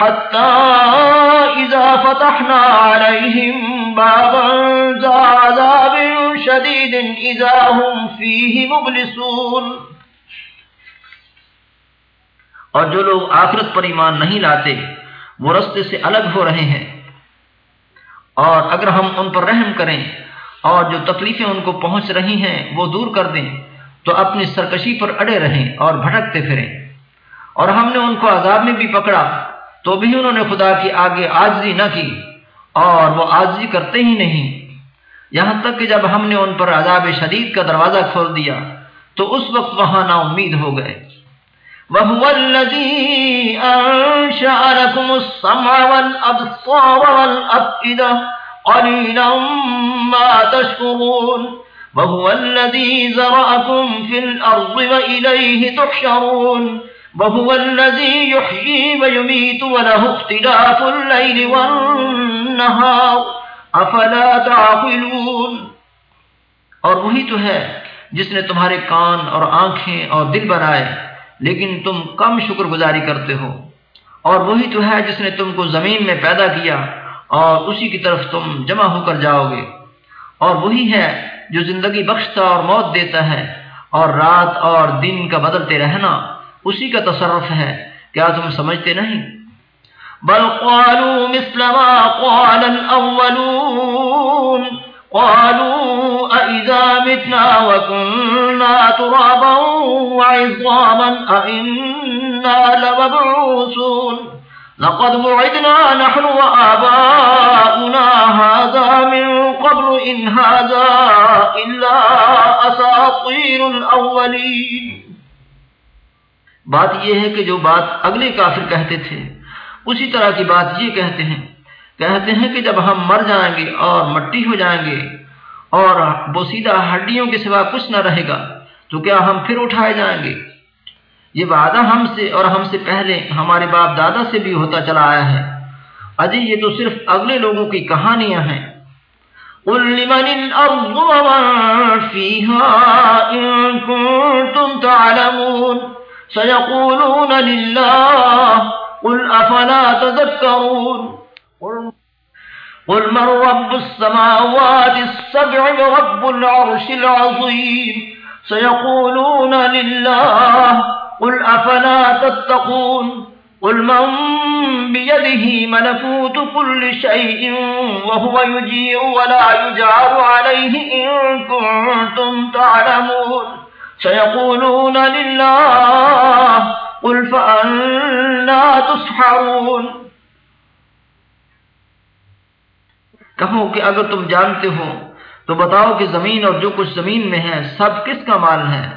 حتى إذا فتحنا عليهم بابا ذا عذاب شديد إذا هم فيه مبلسون. اور جو لوگ آخرت پر ایمان نہیں لاتے، وہ رستے سے الگ ہو رہے ہیں۔ اور اگر ہم ان پر رحم کریں اور جو تکلیفیں ان کو پہنچ رہی ہیں، وہ دور کر دیں، تو اپنی سرکشی پر اڑے رہیں اور بھٹکتے پھریں۔ اور ہم نے ان کو عذاب میں بھی پکڑا تو بھی انہوں نے خدا کی آگے آجزی نہ کی اور وہ آجزی کرتے ہی نہیں۔ یہاں تک کہ جب ہم نے ان پر عذاب شدید کا دروازہ کھول دیا، تو اس وقت وہاں نا امید ہو گئے۔ وَهُوَ الَّذِي أَنشَأَ لَكُمُ السَّمْعَ وَالْأَبْصَارَ وَالْأَفْئِدَةَ قَلِيلًا مَا تَشْكُرُونَ۔ وَهُوَ الَّذِي زَرَأَكُمْ فِي الْأَرْضِ وَإِلَيْهِ تُحْشَرُونَ۔ وهو الذي يحيي ويميت وله اختلاف الليل والنهار. افلا تعقلون؟ اور وہی تو ہے جس نے تمہارے کان اور آنکھیں اور دل بنائے، لیکن تم کم شکر گزاری کرتے ہو۔ اور وہی تو ہے جس نے تم کو زمین میں پیدا کیا اور اسی کی طرف تم جمع ہو کر جاؤ گے۔ اور وہی ہے جو زندگی بخشتا اور موت دیتا ہے، اور رات اور دن کا بدلتے رہنا۔ اسی کا تصرف ہے کیا تم سمجھتے نہیں۔ بل قالوا مثل ما قال الأولون۔ قالوا أئذا متنا وكنا ترابا وعظاما أئنا لمبعوثون۔ لقد وعدنا نحن وآباؤنا هذا من قبل إن هذا إلا أساطير الأولين۔ بات یہ ہے کہ جو بات اگلے کافر کہتے تھے، اسی طرح کی بات یہ کہتے ہیں۔ کہتے ہیں کہ جب ہم مر جائیں گے اور مٹی ہو جائیں گے اور وہ سیدھا ہڈیوں کے سوا کچھ نہ رہے گا، تو کیا ہم پھر اٹھائے جائیں گے؟ یہ وعدہ ہم سے اور ہم سے پہلے ہمارے باپ دادا سے بھی ہوتا چلا آیا ہے۔ اجی، یہ تو صرف اگلے لوگوں کی کہانیاں ہیں۔ قل لمن الأرض ومن فيها إن كنتم تعلمون سيقولون لله قل أفلا تذكرون قل من رب السماوات السبع ورب العرش العظيم سيقولون لله قل أفلا تتقون قل من بيده ملكوت كل شيء وهو يجير ولا يجعر عليه إن كنتم تعلمون سيقولون لله قل فأنا تسحرون کہو کہ اگر تم جانتے ہو تو بتاؤ کہ زمین اور جو کچھ زمین میں ہے سب کس کا مال ہے؟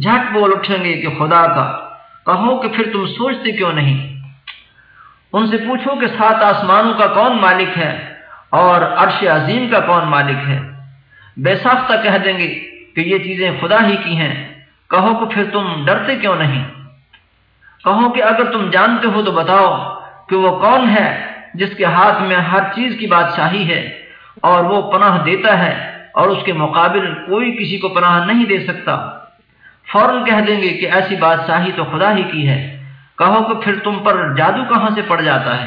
جھٹ بول اٹھیں گے کہ خدا کا۔ کہو کہ پھر تم سوچتے کیوں نہیں؟ ان سے پوچھو کہ سات آسمانوں کا کون مالک ہے اور عرش عظیم کا کون مالک ہے؟ بے ساختہ کہہ دیں گے کہ یہ چیزیں خدا ہی کی ہیں، کہو کہ پھر تم ڈرتے کیوں نہیں؟ کہو کہ اگر تم جانتے ہو تو بتاؤ کہ وہ کون ہے جس کے ہاتھ میں ہر چیز کی بادشاہی ہے اور وہ پناہ دیتا ہے اور اس کے مقابل کوئی کسی کو پناہ نہیں دے سکتا۔ فوراً کہہ دیں گے کہ ایسی بادشاہی تو خدا ہی کی ہے۔ کہو کہ پھر تم پر جادو کہاں سے پڑ جاتا ہے؟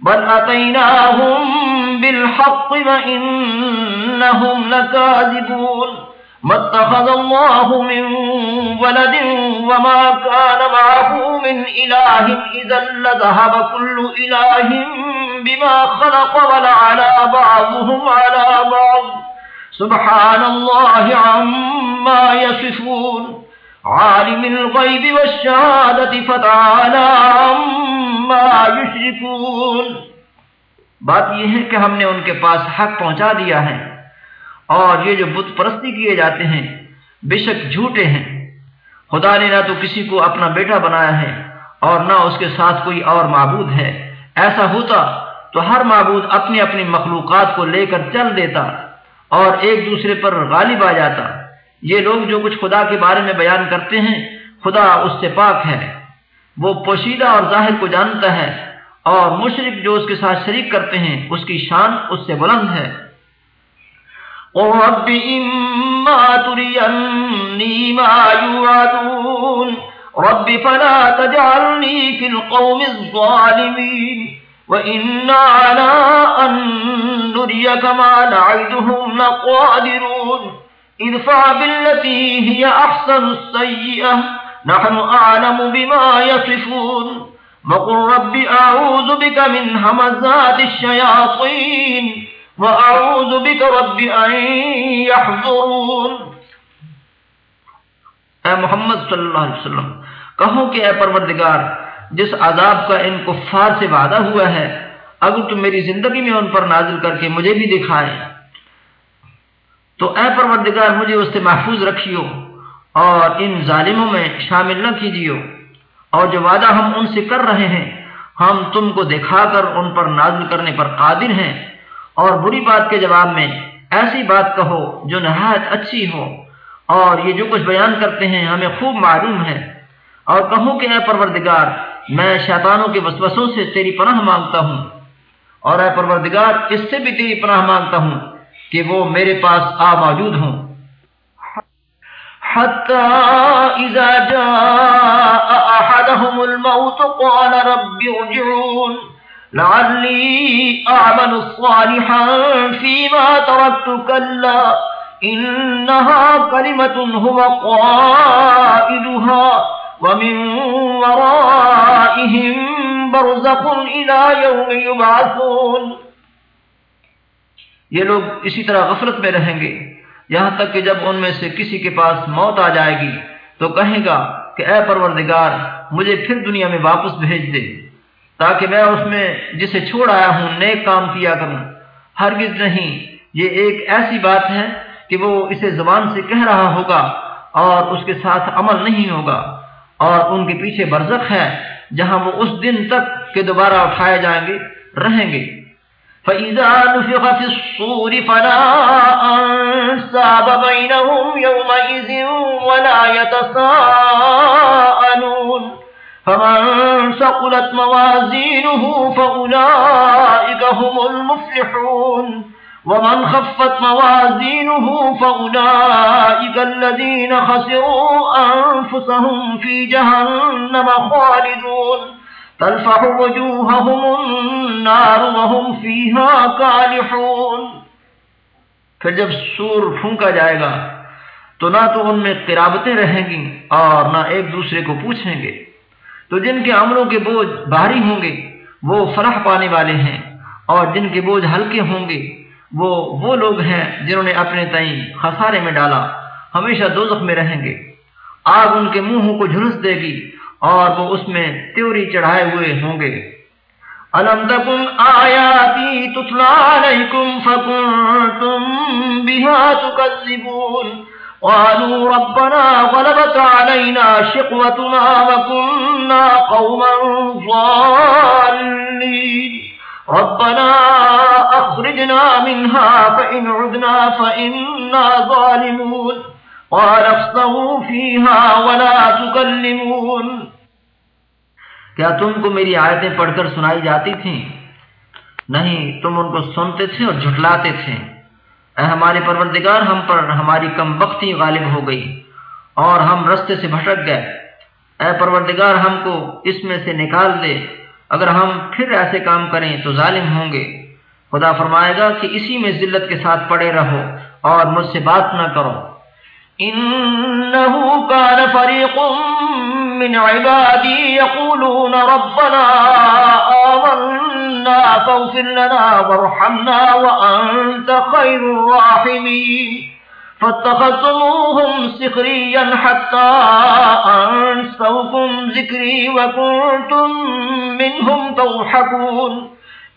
بل اتیناہم بالحق وانہم لکاذبون ما اتخذ الله من ولد وما كان معه من إله، إذا لذهب كل إله بما خلق ولعلى بعضهم على بعض. سبحان الله عما يصفون. عالم الغيب والشهادة فتعالى عما يشركون. بات یہ ہے کہ ہم نے ان کے پاس حق پہنچا دیا ہے۔ اور یہ جو بت پرستی کیے جاتے ہیں، بے شک جھوٹے ہیں۔ خدا نے نہ تو کسی کو اپنا بیٹا بنایا ہے اور نہ اس کے ساتھ کوئی اور معبود ہے۔ ایسا ہوتا تو ہر معبود اپنی اپنی مخلوقات کو لے کر چل دیتا اور ایک دوسرے پر غالب آ جاتا۔ یہ لوگ جو کچھ خدا کے بارے میں بیان کرتے ہیں، خدا اس سے پاک ہے۔ وہ پوشیدہ اور ظاہر کو جانتا ہے اور مشرق جو اس کے ساتھ شریک کرتے ہیں، اس کی شان اس سے بلند ہے۔ رب إما تريني ما يوعدون رب فلا تجعلني في القوم الظالمين وإنا على أن نريك ما نعيدهم لقادرون ادفع بالتي هي أحسن السيئة نحن أعلم بما يصفون وقل رب أعوذ بك من همزات الشياطين وَأَعُوذُ بِكَ رَبِّ أَن يَحْضُرُونَ اے محمد صلی اللہ علیہ وسلم، کہو کہ اے پروردگار، جس عذاب کا ان کفار سے وعدہ ہوا ہے، اگر تم میری زندگی میں ان پر نازل کر کے مجھے بھی دکھائے۔ تو اے پروردگار، مجھے اس سے محفوظ رکھیو اور ان ظالموں میں شامل نہ کیجیو۔ اور جو وعدہ ہم ان سے کر رہے ہیں، ہم تم کو دکھا کر ان پر نازل کرنے پر قادر ہیں۔ اور بری بات کے جواب میں ایسی بات کہو جو نہایت اچھی ہو۔ اور یہ جو کچھ بیان کرتے ہیں، ہمیں خوب معلوم ہے۔ اور کہوں کہ اے پروردگار، میں شیطانوں کے وسوسوں سے تیری پناہ مانگتا ہوں۔ اور اے پروردگار، اس سے بھی تیری پناہ مانگتا ہوں کہ وہ میرے پاس آ موجود ہوں۔ حتى إذا جاء أحدهم الموت قال رب ارجعون۔ لعلي أعمل صالحا فيما تركت كلا، إنها كلمة هو قائدها ومن ورائهم برزق إلى يوم يبعثون۔ یہ لوگ اسی طرح غفلت میں رہیں گے۔ یہاں تک کہ جب ان میں سے کسی کے پاس موت آ جائے گی، تو کہے گا کہ اے پروردگار، مجھے پھر دنیا میں واپس بھیج دے۔ تاکہ میں اس میں جسے چھوڑ آیا ہوں، نیک کام کیا کروں۔ ہرگز نہیں۔ یہ ایک ایسی بات ہے کہ وہ اسے زبان سے کہہ رہا ہوگا اور اس کے ساتھ عمل نہیں ہوگا۔ اور ان کے پیچھے برزخ ہے، جہاں وہ اس دن تک کہ دوبارہ اٹھائے جائیں گے، رہیں گے۔ فإذا نفخ في الصور فلا أنساب بينهم يومئذ ولا يتساءلون۔ فمن سقلت موازينه فأولئك هم المفلحون. ومن خفت موازينه فأولئك الذين خسروا أنفسهم في جهنم خالدون. تلفح وجوههم النار وهم فيها كالحون. پھر جب سور پھونکا جائے گا تو نہ تو ان میں قرابتیں رہیں گی اور نہ ایک دوسرے کو پوچھیں گے۔ تو جن کے عملوں کے بوجھ بھاری ہوں گے، وہ فرح پانے والے ہیں، اور جن کے بوجھ ہلکے ہوں گے، وہ وہ لوگ ہیں جنہوں نے اپنے تئیں خسارے میں ڈالا، ہمیشہ دوزخ میں رہیں گے۔ آگ ان کے منہوں کو جھلس دے گی، اور وہ اس میں تیوری چڑھائے ہوئے ہوں گے۔ ألم تكن آياتي تتلى عليكم فكنتم بها تكذبون قالوا ربنا غلبت علينا شقوتنا وكنا قوما ضالين. ربنا أخرجنا منها فإن عدنا فإنا ظالمون. قال افصهوا فيها ولا تكلمون. کیا تم کو میری آیتیں پڑھ کر سنائی جاتی تھیں؟ نہیں، تم ان کو سنتے تھے اور جھٹلاتے تھے۔ اے ہمارے پروردگار، ہم پر ہماری کم وقتی غالب ہو گئی اور ہم رستے سے بھٹک گئے۔ اے پروردگار، ہم کو اس میں سے نکال دے۔ اگر ہم پھر ایسے کام کریں تو ظالم ہوں گے۔ خدا فرمائے گا کہ اسی میں ذلت کے ساتھ پڑے رہو اور مجھ سے بات نہ کرو۔ إنه كان فريق من عبادي يقولون ربنا آمنا منا فاغفر لنا وارحمنا وأنت خير الراحمين. فاتخذتموهم سخريا حتى أنسوكم ذكري وكنتم منهم توحكون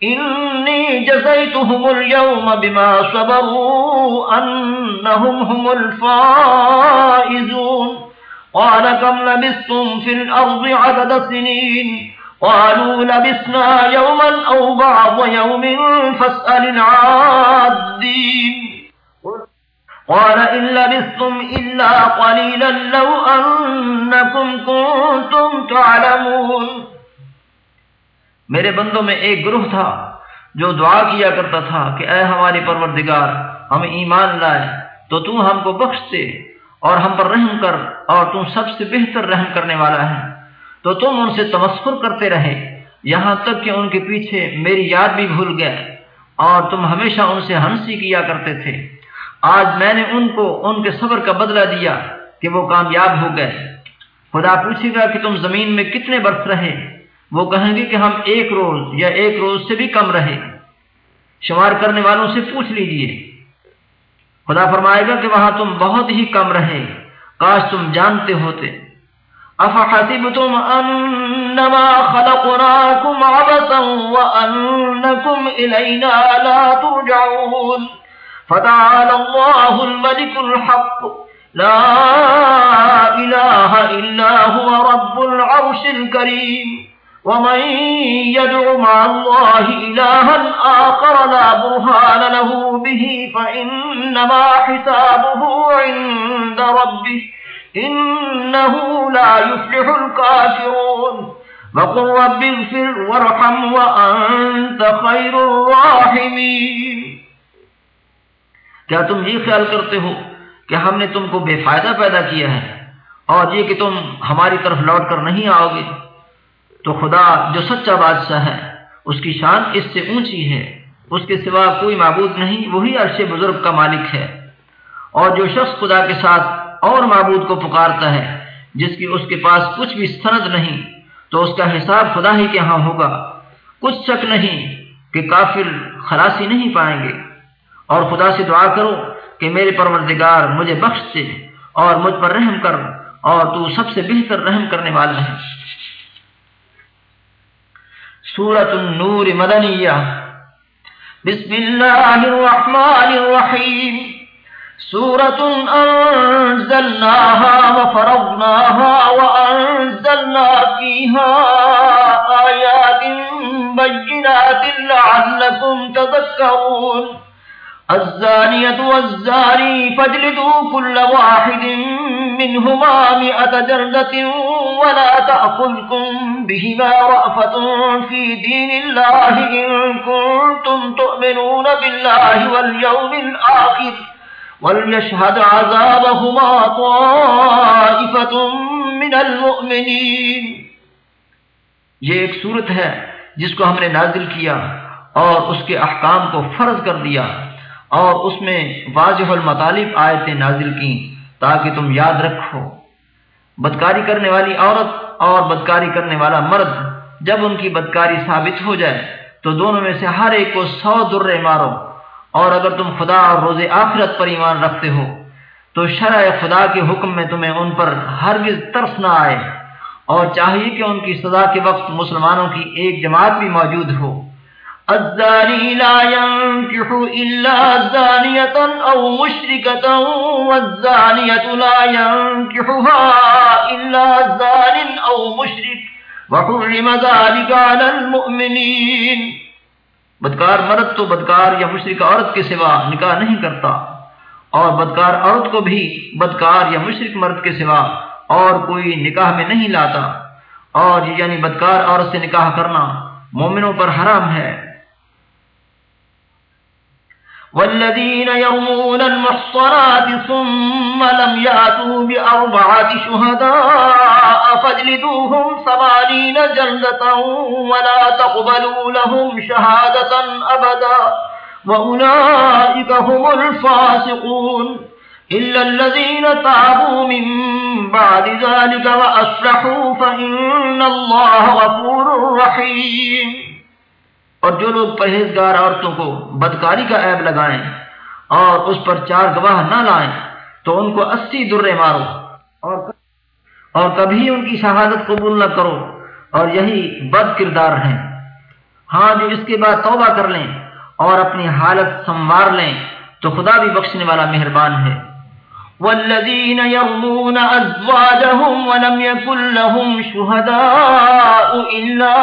إني جزيتهم اليوم بما صبروا أنهم هم الفائزون. قال كم لبستم في الأرض عدد سنين؟ قالوا لبسنا يوما أو بعض يوم فاسأل العادين. قال إن لبستم إلا قليلا لو أنكم كنتم تعلمون. میرے بندوں میں ایک گروہ تھا جو دعا کیا کرتا تھا کہ اے ہماری پروردگار، ہم ایمان لائے تو تو ہم کو بخش دے اور ہم پر رحم کر اور تم سب سے بہتر رحم کرنے والا ہے۔ تو تم ان سے تمسکر کرتے رہے۔ یہاں تک کہ ان کے پیچھے میری یاد بھی بھول گئے اور تم ہمیشہ ان سے ہنسی کیا کرتے تھے۔ آج میں نے ان کو ان کے صبر کا بدلہ دیا کہ وہ کامیاب ہو گئے۔ خدا پوچھے گا کہ تم زمین میں کتنے برس رہے؟ وہ کہیں گے کہ ہم ایک روز یا ایک روز سے بھی کم رہے۔ شمار کرنے والوں سے پوچھ لیجیے۔ خدا فرمائے گا کہ وہاں تم بہت ہی کم رہے۔ کاش تم جانتے ہوتے۔ افحسبتم انما خلقناكم عبثا وانكم الينا لا ترجعون فتعالى الله الملك الحق. لا اله الا هو رب العرش الكريم. ومن يدع مع الله إلها آخر لا برهان له به فإنما حسابه عند ربه. إنه لا يفلح الكافرون. وقل رب اغفر وارحم وأنت خير الراحمين. کیا تم یہ خیال کرتے ہو کہ ہم نے تم کو بے فائدہ پیدا کیا ہے اور یہ کہ تم ہماری طرف لوٹ کر نہیں آؤ گے؟ تو خدا جو سچا بادشاہ ہے، اس کی شان اس سے اونچی ہے۔ اس کے سوا کوئی معبود نہیں، وہی عرش بزرگ کا مالک ہے۔ اور جو شخص خدا کے ساتھ اور معبود کو پکارتا ہے، جس کی اس کے پاس کچھ بھی سند نہیں، تو اس کا حساب خدا ہی کے ہاں ہوگا۔ کچھ شک نہیں کہ کافر خلاصی نہیں پائیں گے۔ اور خدا سے دعا کرو کہ میرے پروردگار مجھے بخش دے اور مجھ پر رحم کر اور تو سب سے بہتر رحم کرنے والا ہے۔ سورة النور مدنية بسم الله الرحمن الرحيم سورة أنزلناها وفرضناها وأنزلنا فيها آيات بينات لعلكم تذكرون. الزانية والزاني فاجلدوا كل واحد منهما مئة جردة ولا تأخذكم بهما رأفة في دين الله إن كنتم تؤمنون بالله واليوم الآخر. وليشهد عذابهما طائفة من المؤمنين۔ یہ ایک صورت ہے جس کو ہم نے نازل کیا اور اس کے احکام کو فرض کر دیا اور اس میں واضح المطالب آیتیں نازل کی تاکہ تم یاد رکھو۔ بدکاری کرنے والی عورت اور بدکاری کرنے والا مرد جب ان کی بدکاری ثابت ہو جائے تو دونوں میں سے ہر ایک کو سو درے مارو۔ اور اگر تم خدا اور روز آخرت پر ایمان رکھتے ہو، تو شرع خدا کے حکم میں تمہیں ان پر ہرگز ترس نہ آئے۔ اور چاہیے کہ ان کی سزا کے وقت مسلمانوں کی ایک جماعت بھی موجود ہو۔ الزاني لا ينكح إلا زانية أو مشركة والزانية لا ينكحها إلا زان أو مشرك وحرم ذلك على المؤمنين بدکار مرد تو بدکار یا مشرق عورت کے سوا نکاح نہیں کرتا اور بدکار عورت کو بھی بدکار یا مشرق مرد کے سوا اور کوئی نکاح میں نہیں لاتا اور یعنی بدکار عورت سے نکاح کرنا مومنوں پر حرام ہے۔ والذين يرمون المحصنات ثم لم يأتوا بأربعة شهداء فاجلدوهم ثمانين جلدة ولا تقبلوا لهم شهادة أبدا وأولئك هم الفاسقون إلا الذين تابوا من بعد ذلك وأصلحوا فإن الله غفور رحيم اور جو لوگ پرہیزگار عورتوں کو بدکاری کا عیب لگائیں اور اس پر چار گواہ نہ لائیں، تو ان کو اسی درے مارو اور اور کبھی ان کی شہادت قبول نہ کرو اور یہی بد کردار ہیں۔ ہاں جو اس کے بعد توبہ کر لیں اور اپنی حالت سنوار لیں، تو خدا بھی بخشنے والا مہربان ہے۔ والذين يرمون أزواجهم ولم يكن لهم شهداء إلا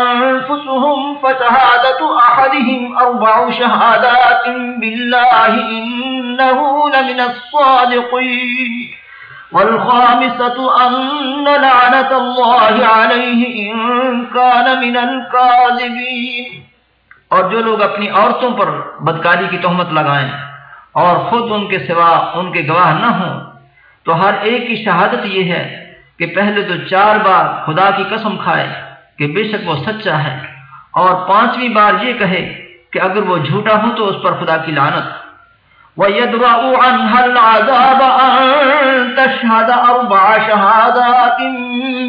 أنفسهم فشهادة أحدهم أربع شهادات بالله إنه لمن الصادقين والخامسة أن لعنة الله عليه إن كان من الكاذبين اور جو لوگ اپنی عورتوں پر بدکاری کی تہمت لگائیں اور خود ان کے سوا ان کے گواہ نہ ہوں۔ تو ہر ایک کی شہادت یہ ہے کہ پہلے تو چار بار خدا کی قسم کھائے کہ بے شک وہ سچا ہے۔ اور پانچویں بار یہ کہے کہ اگر وہ جھوٹا ہو تو اس پر خدا کی لانت وَيَدْرَعُ عَنْهَا الْعَذَابَ أَن تَشْهَدَ أَرْبَعَ شَهَادَاتٍ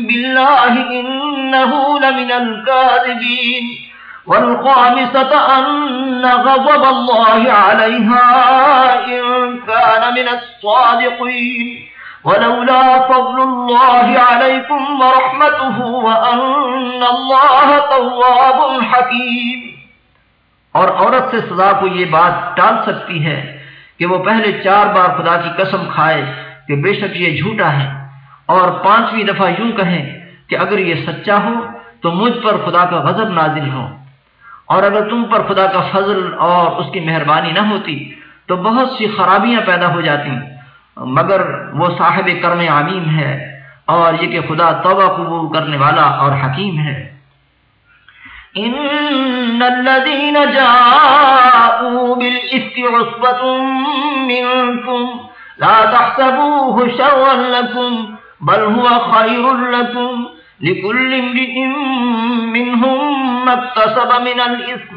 بِاللَّهِ إِنَّهُ لَمِنَ الْكَاذِبِينَ والخامسة أن غضب الله عليها إن كان من الصادقين. ولولا فضل الله عليكم ورحمته وأن الله طواب حكيم. اور عورت سے سزا کو یہ بات ٹال سکتی ہے کہ وہ پہلے چار بار خدا کی قسم کھائے کہ بے شک یہ جھوٹا ہے اور پانچویں دفعہ یوں کہیں کہ اگر یہ سچا ہو تو مجھ پر خدا کا غضب نازل ہو۔ اور اگر تم پر خدا کا فضل اور اس کی مہربانی نہ ہوتی، تو بہت سی خرابیاں پیدا ہو جاتی۔ مگر وہ صاحب کرم عمیم ہے اور یہ کہ خدا توبہ قبول کرنے والا اور حکیم ہے۔ ان الذين جاءوا بالإفك عصبة منكم لا تحسبوه شرا لكم، بل هو خير لكم۔ لكل امرئ منهم ما اكتسب من الإثم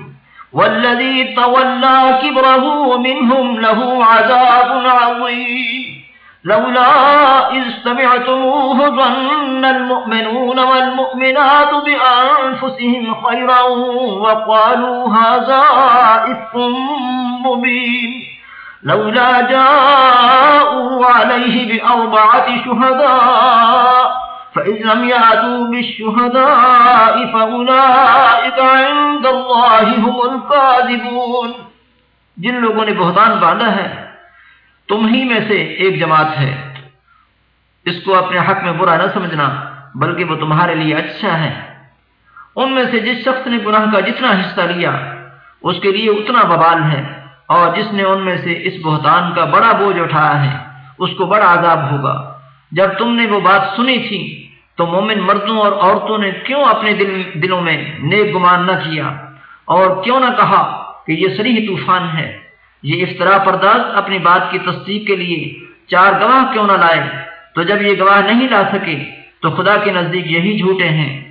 والذي تولى كبره منهم له عذاب عظيم. لولا إذ استمعتموه ظن المؤمنون والمؤمنات بأنفسهم خيرا وقالوا هذا إثم مبين. لولا جاءوا عليه بأربعة شهداء فإذ لم يأتوا بالشهداء فأولئك عند الله هم الكاذبون۔ جن لوگوں نے بہتان باندھا ہے، تم ہی میں سے ایک جماعت ہے۔ اس کو اپنے حق میں برا نہ سمجھنا، بلکہ وہ تمہارے لیے اچھا ہے۔ ان میں سے جس شخص نے گناہ کا جتنا حصہ لیا، اس کے لیے اتنا ببال ہے۔ اور جس نے ان میں سے اس بہتان کا بڑا بوجھ اٹھایا ہے، اس کو بڑا عذاب ہوگا۔ جب تم نے وہ بات سنی تھی تو مومن مردوں اور عورتوں نے کیوں اپنے دل دلوں میں نیک گمان نہ کیا؟ اور کیوں نہ کہا کہ یہ سریح طوفان ہے؟ یہ افطرا پرداز اپنی بات کی تصدیق کے لیے چار گواہ کیوں نہ لائے؟ تو جب یہ گواہ نہیں لا سکے، تو خدا کے نزدیک یہی جھوٹے ہیں۔